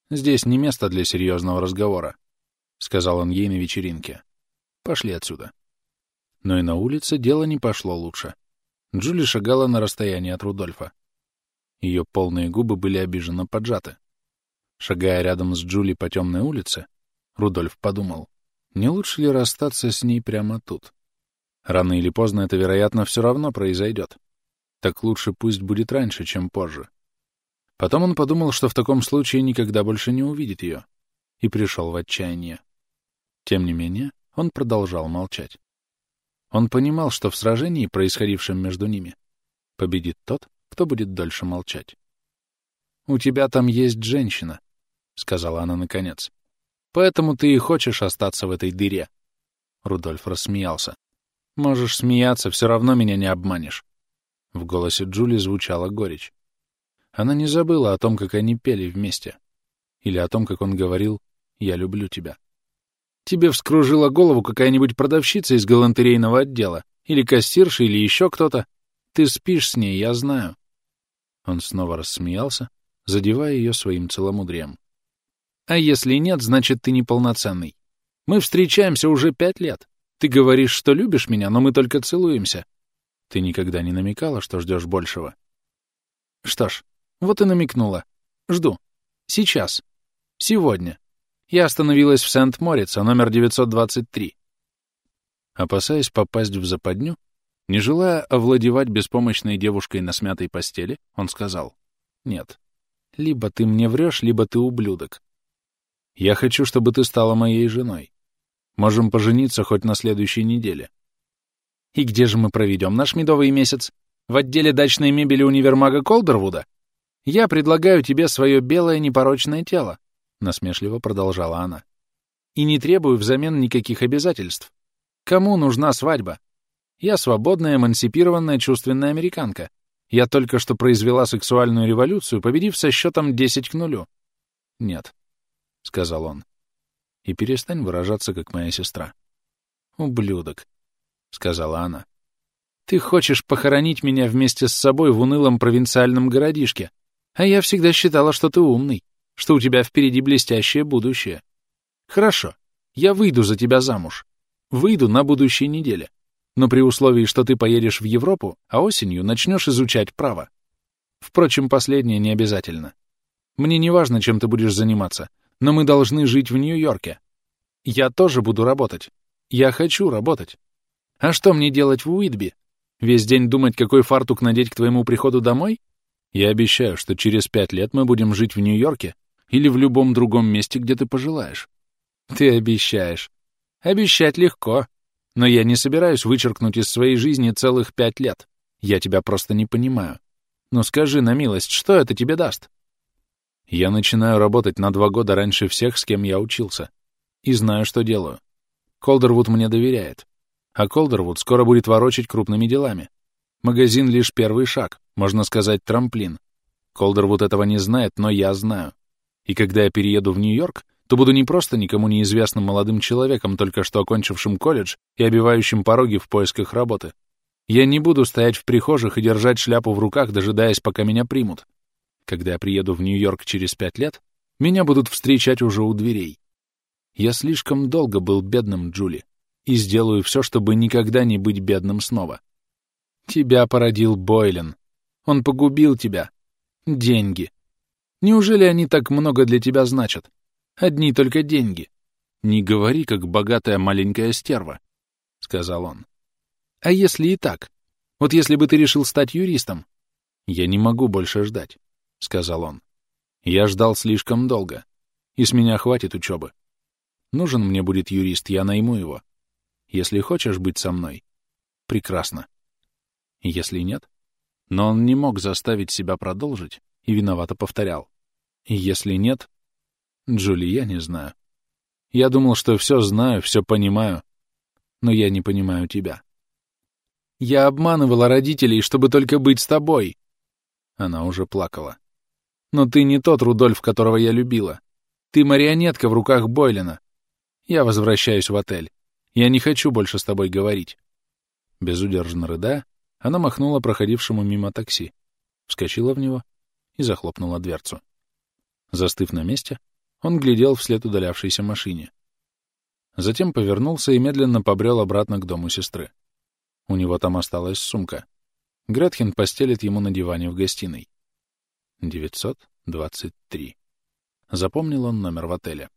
«Здесь не место для серьезного разговора», — сказал он ей на вечеринке. «Пошли отсюда». Но и на улице дело не пошло лучше. Джули шагала на расстоянии от Рудольфа. Ее полные губы были обиженно поджаты. Шагая рядом с Джули по темной улице, Рудольф подумал, не лучше ли расстаться с ней прямо тут? Рано или поздно это, вероятно, все равно произойдет. Так лучше пусть будет раньше, чем позже. Потом он подумал, что в таком случае никогда больше не увидит ее, и пришел в отчаяние. Тем не менее, он продолжал молчать. Он понимал, что в сражении, происходившем между ними, победит тот, кто будет дольше молчать. «У тебя там есть женщина», — сказала она наконец. «Поэтому ты и хочешь остаться в этой дыре». Рудольф рассмеялся. «Можешь смеяться, все равно меня не обманешь». В голосе Джули звучала горечь. Она не забыла о том, как они пели вместе. Или о том, как он говорил «Я люблю тебя». Тебе вскружила голову какая-нибудь продавщица из галантерейного отдела, или кассирша, или еще кто-то. Ты спишь с ней, я знаю. Он снова рассмеялся, задевая ее своим целомудрием. А если нет, значит, ты неполноценный. Мы встречаемся уже пять лет. Ты говоришь, что любишь меня, но мы только целуемся. Ты никогда не намекала, что ждешь большего. Что ж, вот и намекнула. Жду. Сейчас. Сегодня. Я остановилась в Сент-Морице, номер 923. Опасаясь попасть в западню, не желая овладевать беспомощной девушкой на смятой постели, он сказал, «Нет, либо ты мне врешь, либо ты ублюдок. Я хочу, чтобы ты стала моей женой. Можем пожениться хоть на следующей неделе». «И где же мы проведем наш медовый месяц? В отделе дачной мебели универмага Колдервуда? Я предлагаю тебе свое белое непорочное тело, — насмешливо продолжала она. «И не требую взамен никаких обязательств. Кому нужна свадьба? Я свободная, эмансипированная, чувственная американка. Я только что произвела сексуальную революцию, победив со счетом 10 к нулю». «Нет», — сказал он. «И перестань выражаться, как моя сестра». «Ублюдок», — сказала она. «Ты хочешь похоронить меня вместе с собой в унылом провинциальном городишке, а я всегда считала, что ты умный что у тебя впереди блестящее будущее. Хорошо, я выйду за тебя замуж. Выйду на будущей неделе. Но при условии, что ты поедешь в Европу, а осенью начнешь изучать право. Впрочем, последнее не обязательно. Мне не важно, чем ты будешь заниматься, но мы должны жить в Нью-Йорке. Я тоже буду работать. Я хочу работать. А что мне делать в Уитби? Весь день думать, какой фартук надеть к твоему приходу домой? Я обещаю, что через пять лет мы будем жить в Нью-Йорке или в любом другом месте, где ты пожелаешь. Ты обещаешь. Обещать легко. Но я не собираюсь вычеркнуть из своей жизни целых пять лет. Я тебя просто не понимаю. Ну скажи на милость, что это тебе даст? Я начинаю работать на два года раньше всех, с кем я учился. И знаю, что делаю. Колдервуд мне доверяет. А Колдервуд скоро будет ворочать крупными делами. Магазин — лишь первый шаг, можно сказать, трамплин. Колдервуд этого не знает, но я знаю. И когда я перееду в Нью-Йорк, то буду не просто никому неизвестным молодым человеком, только что окончившим колледж и обивающим пороги в поисках работы. Я не буду стоять в прихожих и держать шляпу в руках, дожидаясь, пока меня примут. Когда я приеду в Нью-Йорк через пять лет, меня будут встречать уже у дверей. Я слишком долго был бедным, Джули, и сделаю все, чтобы никогда не быть бедным снова. Тебя породил Бойлен. Он погубил тебя. Деньги. Неужели они так много для тебя значат? Одни только деньги. Не говори, как богатая маленькая стерва, — сказал он. А если и так? Вот если бы ты решил стать юристом? Я не могу больше ждать, — сказал он. Я ждал слишком долго, и с меня хватит учебы. Нужен мне будет юрист, я найму его. Если хочешь быть со мной, прекрасно. Если нет, но он не мог заставить себя продолжить и виновато повторял. Если нет, Джули, я не знаю. Я думал, что все знаю, все понимаю, но я не понимаю тебя. Я обманывала родителей, чтобы только быть с тобой. Она уже плакала. Но ты не тот Рудольф, которого я любила. Ты марионетка в руках Бойлина. Я возвращаюсь в отель. Я не хочу больше с тобой говорить. Безудержно рыдая, она махнула проходившему мимо такси, вскочила в него и захлопнула дверцу. Застыв на месте, он глядел вслед удалявшейся машине. Затем повернулся и медленно побрел обратно к дому сестры. У него там осталась сумка. Гретхен постелит ему на диване в гостиной. 923. Запомнил он номер в отеле.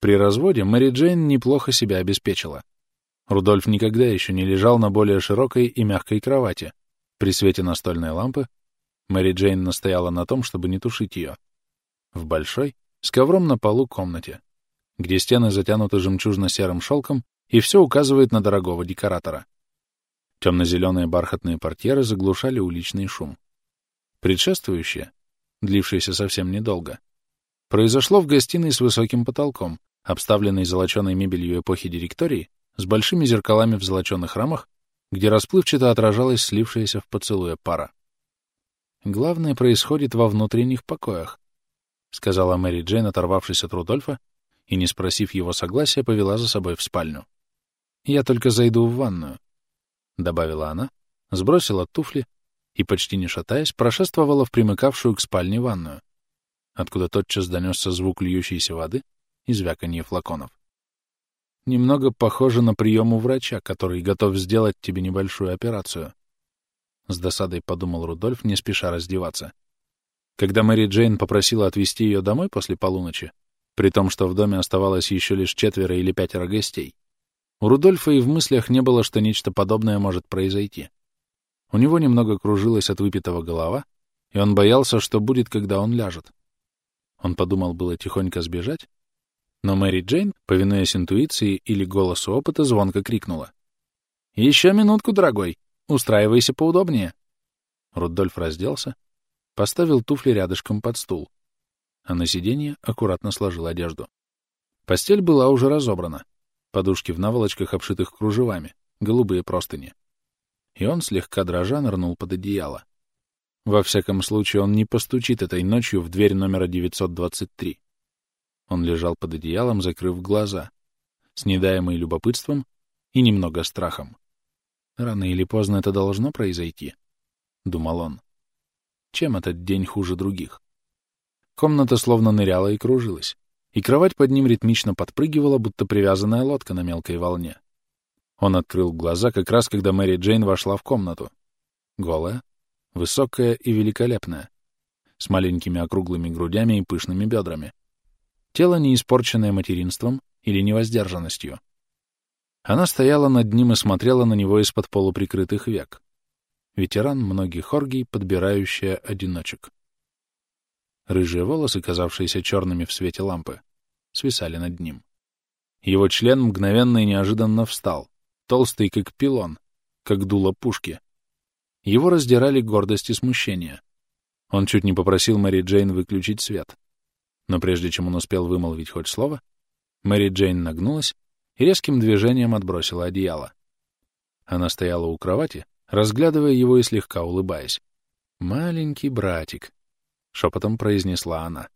При разводе Мэри Джейн неплохо себя обеспечила. Рудольф никогда еще не лежал на более широкой и мягкой кровати. При свете настольной лампы Мэри Джейн настояла на том, чтобы не тушить ее. В большой, с ковром на полу комнате, где стены затянуты жемчужно-серым шелком и все указывает на дорогого декоратора. Темно-зеленые бархатные портьеры заглушали уличный шум. Предшествующее, длившееся совсем недолго, произошло в гостиной с высоким потолком, обставленной золоченой мебелью эпохи директории, с большими зеркалами в золоченых рамах, где расплывчато отражалась слившаяся в поцелуе пара. «Главное происходит во внутренних покоях», — сказала Мэри Джейн, оторвавшись от Рудольфа, и, не спросив его согласия, повела за собой в спальню. «Я только зайду в ванную», — добавила она, сбросила туфли и, почти не шатаясь, прошествовала в примыкавшую к спальне ванную, откуда тотчас донесся звук льющейся воды и звяканье флаконов. Немного похоже на прием у врача, который готов сделать тебе небольшую операцию. С досадой подумал Рудольф, не спеша раздеваться. Когда Мэри Джейн попросила отвезти ее домой после полуночи, при том, что в доме оставалось еще лишь четверо или пятеро гостей, у Рудольфа и в мыслях не было, что нечто подобное может произойти. У него немного кружилась от выпитого голова, и он боялся, что будет, когда он ляжет. Он подумал было тихонько сбежать, но Мэри Джейн, повинуясь интуиции или голосу опыта, звонко крикнула. «Еще минутку, дорогой! Устраивайся поудобнее!» Рудольф разделся, поставил туфли рядышком под стул, а на сиденье аккуратно сложил одежду. Постель была уже разобрана, подушки в наволочках, обшитых кружевами, голубые простыни. И он, слегка дрожа, нырнул под одеяло. Во всяком случае, он не постучит этой ночью в дверь номера 923. Он лежал под одеялом, закрыв глаза, с недаемой любопытством и немного страхом. «Рано или поздно это должно произойти», — думал он. «Чем этот день хуже других?» Комната словно ныряла и кружилась, и кровать под ним ритмично подпрыгивала, будто привязанная лодка на мелкой волне. Он открыл глаза как раз, когда Мэри Джейн вошла в комнату. Голая, высокая и великолепная, с маленькими округлыми грудями и пышными бедрами. Тело, не испорченное материнством или невоздержанностью. Она стояла над ним и смотрела на него из-под полуприкрытых век. Ветеран многих оргий, подбирающая одиночек. Рыжие волосы, казавшиеся черными в свете лампы, свисали над ним. Его член мгновенно и неожиданно встал, толстый, как пилон, как дуло пушки. Его раздирали гордость и смущение. Он чуть не попросил Мэри Джейн выключить свет. Но прежде чем он успел вымолвить хоть слово, Мэри Джейн нагнулась и резким движением отбросила одеяло. Она стояла у кровати, разглядывая его и слегка улыбаясь. «Маленький братик», — шепотом произнесла она.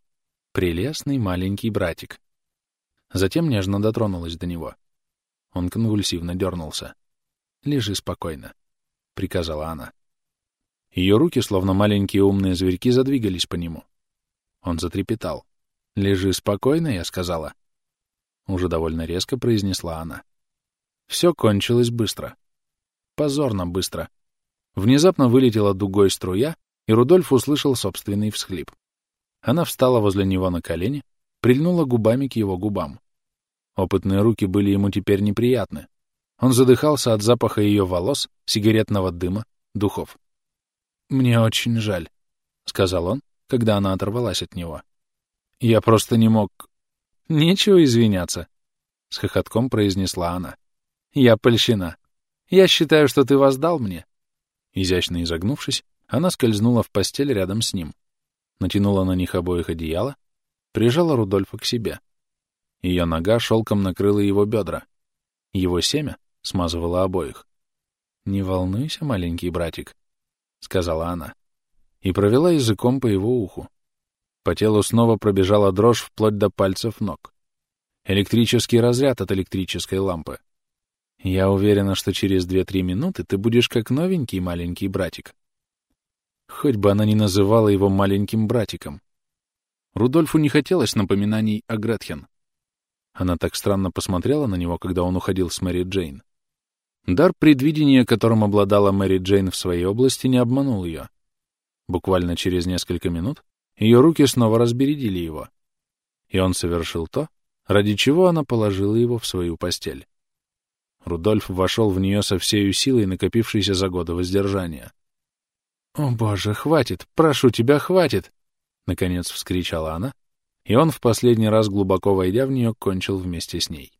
«Прелестный маленький братик». Затем нежно дотронулась до него. Он конвульсивно дернулся. «Лежи спокойно», — приказала она. Ее руки, словно маленькие умные зверьки, задвигались по нему. Он затрепетал. «Лежи спокойно», — я сказала. Уже довольно резко произнесла она. Все кончилось быстро. Позорно быстро. Внезапно вылетела дугой струя, и Рудольф услышал собственный всхлип. Она встала возле него на колени, прильнула губами к его губам. Опытные руки были ему теперь неприятны. Он задыхался от запаха ее волос, сигаретного дыма, духов. «Мне очень жаль», — сказал он, когда она оторвалась от него. «Я просто не мог...» «Нечего извиняться», — с хохотком произнесла она. «Я польщена. Я считаю, что ты воздал мне». Изящно изогнувшись, она скользнула в постель рядом с ним, натянула на них обоих одеяло, прижала Рудольфа к себе. Ее нога шелком накрыла его бедра. Его семя смазывало обоих. «Не волнуйся, маленький братик», — сказала она, и провела языком по его уху. По телу снова пробежала дрожь вплоть до пальцев ног. Электрический разряд от электрической лампы. Я уверена, что через две-три минуты ты будешь как новенький маленький братик. Хоть бы она ни называла его маленьким братиком. Рудольфу не хотелось напоминаний о Гретхен. Она так странно посмотрела на него, когда он уходил с Мэри Джейн. Дар предвидения, которым обладала Мэри Джейн в своей области, не обманул ее. Буквально через несколько минут ее руки снова разбередили его. И он совершил то, ради чего она положила его в свою постель. Рудольф вошел в нее со всей силой, накопившейся за годы воздержания. «О, Боже, хватит! Прошу тебя, хватит!» — наконец вскричала она, и он в последний раз, глубоко войдя в нее, кончил вместе с ней.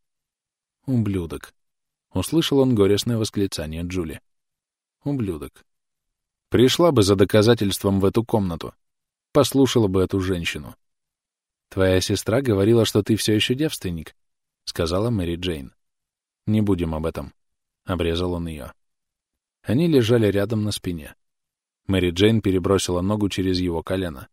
«Ублюдок!» — услышал он горестное восклицание Джули. «Ублюдок!» Пришла бы за доказательством в эту комнату, послушала бы эту женщину. «Твоя сестра говорила, что ты все еще девственник», — сказала Мэри Джейн. «Не будем об этом», — обрезал он ее. Они лежали рядом на спине. Мэри Джейн перебросила ногу через его колено.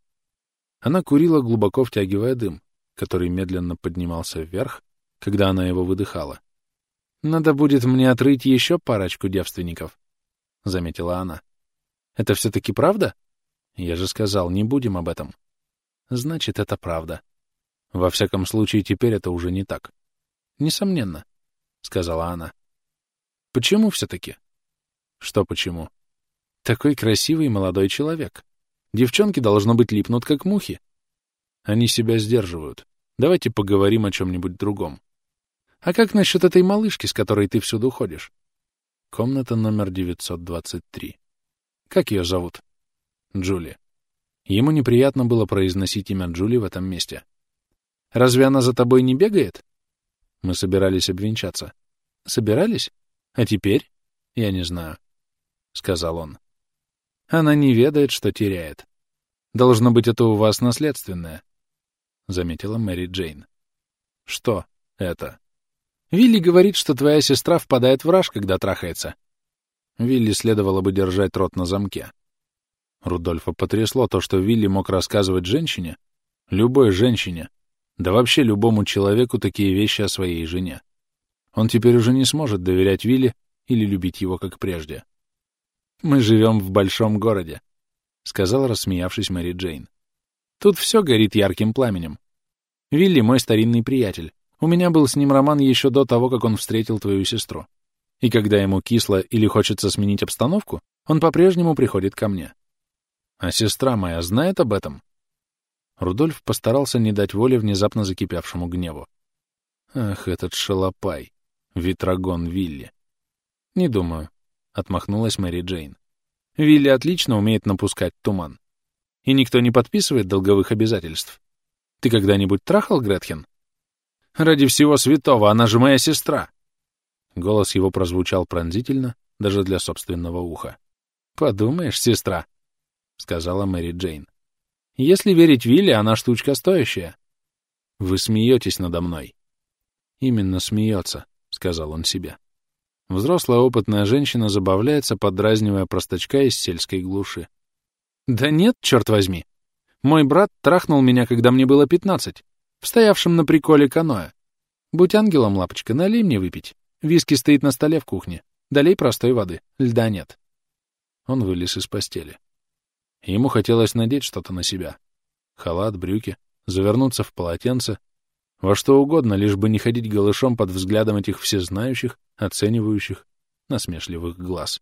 Она курила, глубоко втягивая дым, который медленно поднимался вверх, когда она его выдыхала. «Надо будет мне отрыть еще парочку девственников», — заметила она. «Это все-таки правда?» Я же сказал, не будем об этом. Значит, это правда. Во всяком случае, теперь это уже не так. Несомненно, — сказала она. Почему все-таки? Что почему? Такой красивый молодой человек. Девчонки, должно быть, липнут, как мухи. Они себя сдерживают. Давайте поговорим о чем-нибудь другом. А как насчет этой малышки, с которой ты всюду ходишь? Комната номер 923. Как ее зовут? Джули. Ему неприятно было произносить имя Джули в этом месте. «Разве она за тобой не бегает?» Мы собирались обвенчаться. «Собирались? А теперь?» «Я не знаю», — сказал он. «Она не ведает, что теряет. Должно быть, это у вас наследственное», — заметила Мэри Джейн. «Что это?» «Вилли говорит, что твоя сестра впадает в раж, когда трахается». Вилли следовало бы держать рот на замке. Рудольфа потрясло то, что Вилли мог рассказывать женщине, любой женщине, да вообще любому человеку такие вещи о своей жене. Он теперь уже не сможет доверять Вилли или любить его, как прежде. «Мы живем в большом городе», — сказала, рассмеявшись Мэри Джейн. «Тут все горит ярким пламенем. Вилли — мой старинный приятель. У меня был с ним роман еще до того, как он встретил твою сестру. И когда ему кисло или хочется сменить обстановку, он по-прежнему приходит ко мне. А сестра моя знает об этом? Рудольф постарался не дать воли внезапно закипевшему гневу. Ах, этот шалопай, Витрагон Вилли. Не думаю, — отмахнулась Мэри Джейн. Вилли отлично умеет напускать туман. И никто не подписывает долговых обязательств. Ты когда-нибудь трахал Гретхен? Ради всего святого, она же моя сестра. Голос его прозвучал пронзительно, даже для собственного уха. Подумаешь, сестра, — сказала Мэри Джейн. «Если верить Вилли, она штучка стоящая. Вы смеетесь надо мной». «Именно смеется», — сказал он себе. Взрослая опытная женщина забавляется, подразнивая простачка из сельской глуши. «Да нет, черт возьми! Мой брат трахнул меня, когда мне было пятнадцать, в на приколе каноэ. Будь ангелом, лапочка, налей мне выпить. Виски стоит на столе в кухне. Долей простой воды. Льда нет». Он вылез из постели. Ему хотелось надеть что-то на себя. Халат, брюки, завернуться в полотенце, во что угодно, лишь бы не ходить голышом под взглядом этих всезнающих, оценивающих, насмешливых глаз.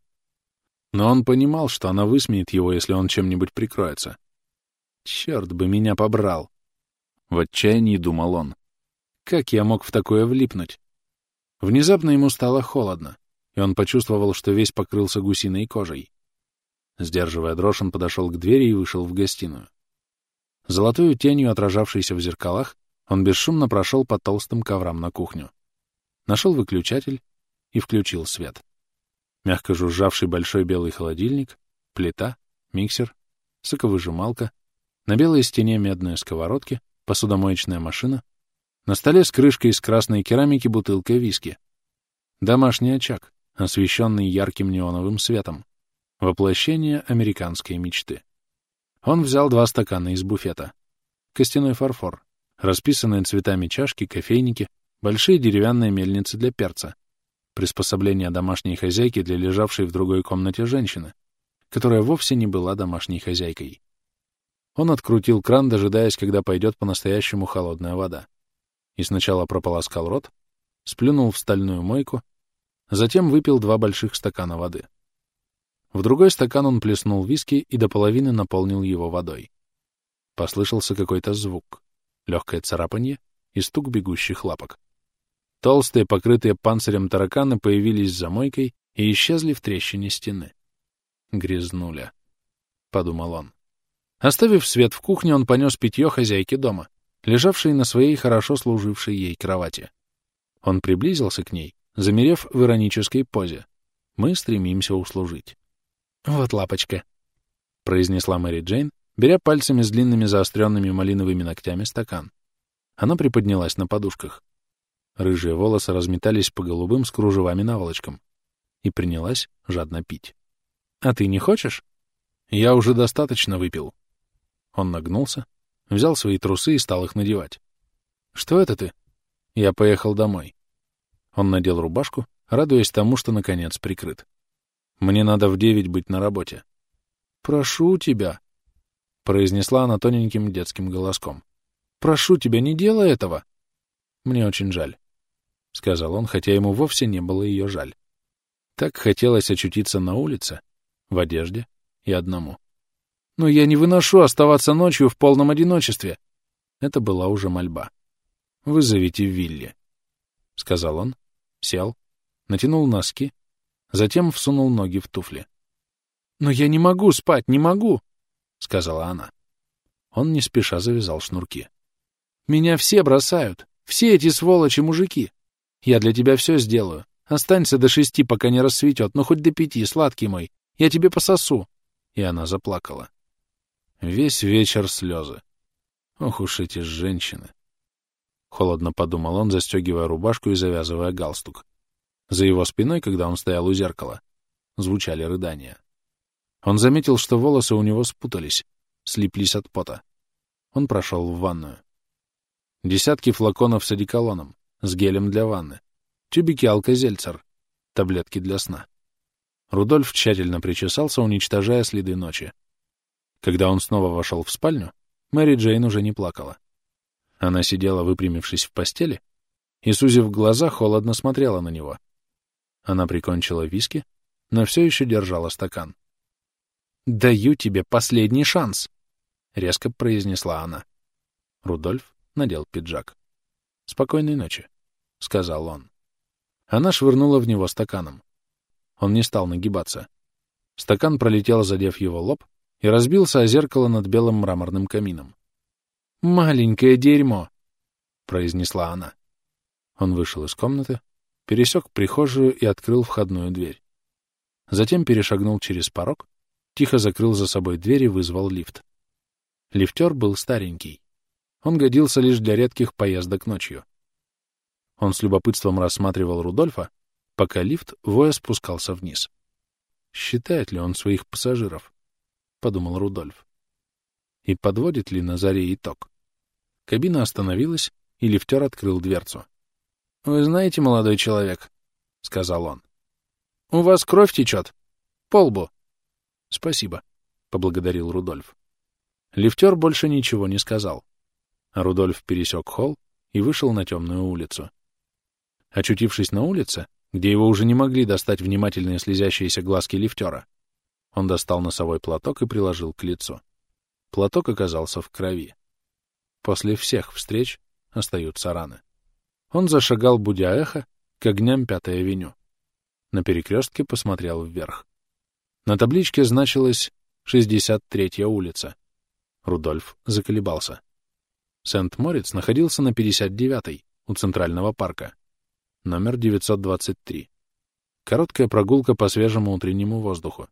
Но он понимал, что она высмеет его, если он чем-нибудь прикроется. Черт бы меня побрал! В отчаянии думал он. Как я мог в такое влипнуть? Внезапно ему стало холодно, и он почувствовал, что весь покрылся гусиной кожей. Сдерживая дрожь, он подошел к двери и вышел в гостиную. Золотую тенью, отражавшейся в зеркалах, он бесшумно прошел по толстым коврам на кухню. Нашел выключатель и включил свет. Мягко жужжавший большой белый холодильник, плита, миксер, соковыжималка, на белой стене медные сковородки, посудомоечная машина, на столе с крышкой из красной керамики бутылка виски. Домашний очаг, освещенный ярким неоновым светом. Воплощение американской мечты. Он взял два стакана из буфета. Костяной фарфор, расписанные цветами чашки, кофейники, большие деревянные мельницы для перца, приспособление домашней хозяйки для лежавшей в другой комнате женщины, которая вовсе не была домашней хозяйкой. Он открутил кран, дожидаясь, когда пойдет по-настоящему холодная вода. И сначала прополоскал рот, сплюнул в стальную мойку, затем выпил два больших стакана воды. В другой стакан он плеснул виски и до половины наполнил его водой. Послышался какой-то звук легкое царапанье и стук бегущих лапок. Толстые, покрытые панцирем тараканы появились за мойкой и исчезли в трещине стены. «Грязнуля», — подумал он. Оставив свет в кухне, он понес питье хозяйки дома, лежавшей на своей хорошо служившей ей кровати. Он приблизился к ней, замерев в иронической позе. Мы стремимся услужить. «Вот лапочка», — произнесла Мэри Джейн, беря пальцами с длинными заостренными малиновыми ногтями стакан. Она приподнялась на подушках. Рыжие волосы разметались по голубым с кружевами наволочкам и принялась жадно пить. «А ты не хочешь?» «Я уже достаточно выпил». Он нагнулся, взял свои трусы и стал их надевать. «Что это ты?» Я поехал домой. Он надел рубашку, радуясь тому, что наконец прикрыт. «Мне надо в девять быть на работе». «Прошу тебя», произнесла она тоненьким детским голоском. «Прошу тебя, не делай этого!» «Мне очень жаль», — сказал он, хотя ему вовсе не было ее жаль. Так хотелось очутиться на улице, в одежде и одному. «Но я не выношу оставаться ночью в полном одиночестве!» Это была уже мольба. «Вызовите Вилли», — сказал он, сел, натянул носки, затем всунул ноги в туфли. «Но я не могу спать, не могу!» — сказала она. Он не спеша завязал шнурки. «Меня все бросают. Все эти сволочи-мужики. Я для тебя все сделаю. Останься до шести, пока не рассветет, но хоть до пяти, сладкий мой. Я тебе пососу». И она заплакала. Весь вечер слезы. Ох уж эти женщины. Холодно подумал он, застегивая рубашку и завязывая галстук. За его спиной, когда он стоял у зеркала, звучали рыдания. Он заметил, что волосы у него спутались, слиплись от пота. Он прошел в ванную. Десятки флаконов с одеколоном, с гелем для ванны, тюбики алкозельцер, таблетки для сна. Рудольф тщательно причесался, уничтожая следы ночи. Когда он снова вошел в спальню, Мэри Джейн уже не плакала. Она сидела, выпрямившись в постели, и, сузив глаза, холодно смотрела на него. Она прикончила виски, но все еще держала стакан. «Даю тебе последний шанс», — резко произнесла она. Рудольф надел пиджак. «Спокойной ночи», — сказал он. Она швырнула в него стаканом. Он не стал нагибаться. Стакан пролетел, задев его лоб, и разбился о зеркало над белым мраморным камином. «Маленькое дерьмо!» — произнесла она. Он вышел из комнаты, пересек прихожую и открыл входную дверь. Затем перешагнул через порог тихо закрыл за собой дверь и вызвал лифт. Лифтер был старенький. Он годился лишь для редких поездок ночью. Он с любопытством рассматривал Рудольфа, пока лифт воя спускался вниз. Считает ли он своих пассажиров? — подумал Рудольф. И подводит ли на заре итог? Кабина остановилась, и лифтер открыл дверцу. — Вы знаете, молодой человек, — сказал он, — у вас кровь течет. По лбу. — Спасибо, — поблагодарил Рудольф. Лифтер больше ничего не сказал. Рудольф пересек холл и вышел на темную улицу. Очутившись на улице, где его уже не могли достать внимательные слезящиеся глазки лифтера. Он достал носовой платок и приложил к лицу. Платок оказался в крови. После всех встреч остаются раны. Он зашагал, будя эхо, к огням Пятой авеню. На перекрестке посмотрел вверх. На табличке значилась 63-я улица. Рудольф заколебался. Сент-Морец находился на 59-й, у Центрального парка номер 923. Короткая прогулка по свежему утреннему воздуху.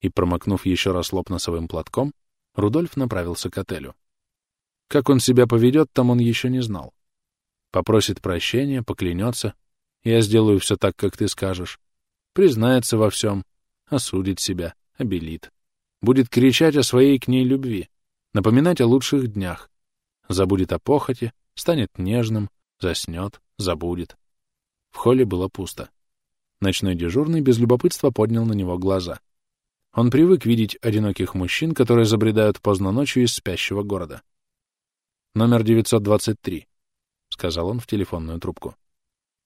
И, промокнув еще раз лоб носовым платком, Рудольф направился к отелю. Как он себя поведет, там он еще не знал. Попросит прощения, поклянется. Я сделаю все так, как ты скажешь. Признается во всем, осудит себя, обелит. Будет кричать о своей к ней любви, напоминать о лучших днях. Забудет о похоти, станет нежным, заснет, забудет. В холле было пусто. Ночной дежурный без любопытства поднял на него глаза. Он привык видеть одиноких мужчин, которые забредают поздно ночью из спящего города. «Номер 923», — сказал он в телефонную трубку.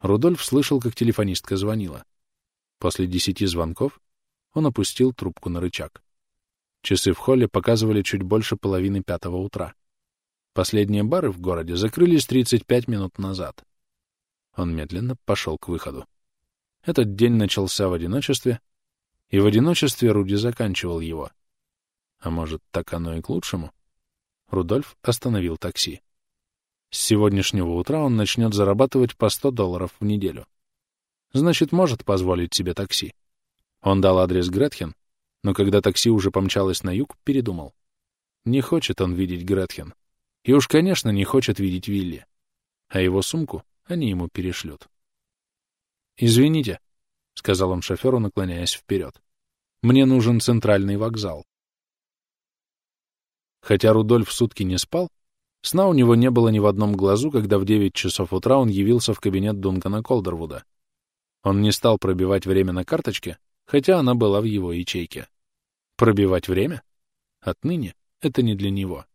Рудольф слышал, как телефонистка звонила. После десяти звонков он опустил трубку на рычаг. Часы в холле показывали чуть больше половины пятого утра. Последние бары в городе закрылись 35 минут назад. Он медленно пошел к выходу. Этот день начался в одиночестве, и в одиночестве Руди заканчивал его. А может, так оно и к лучшему? Рудольф остановил такси. С сегодняшнего утра он начнет зарабатывать по 100 долларов в неделю. Значит, может позволить себе такси. Он дал адрес Гретхен, но когда такси уже помчалось на юг, передумал. Не хочет он видеть Гретхен. И уж, конечно, не хочет видеть Вилли. А его сумку они ему перешлют. «Извините», — сказал он шоферу, наклоняясь вперед. «Мне нужен центральный вокзал». Хотя Рудольф сутки не спал, сна у него не было ни в одном глазу, когда в девять часов утра он явился в кабинет Дункана Колдервуда. Он не стал пробивать время на карточке, хотя она была в его ячейке. Пробивать время? Отныне это не для него.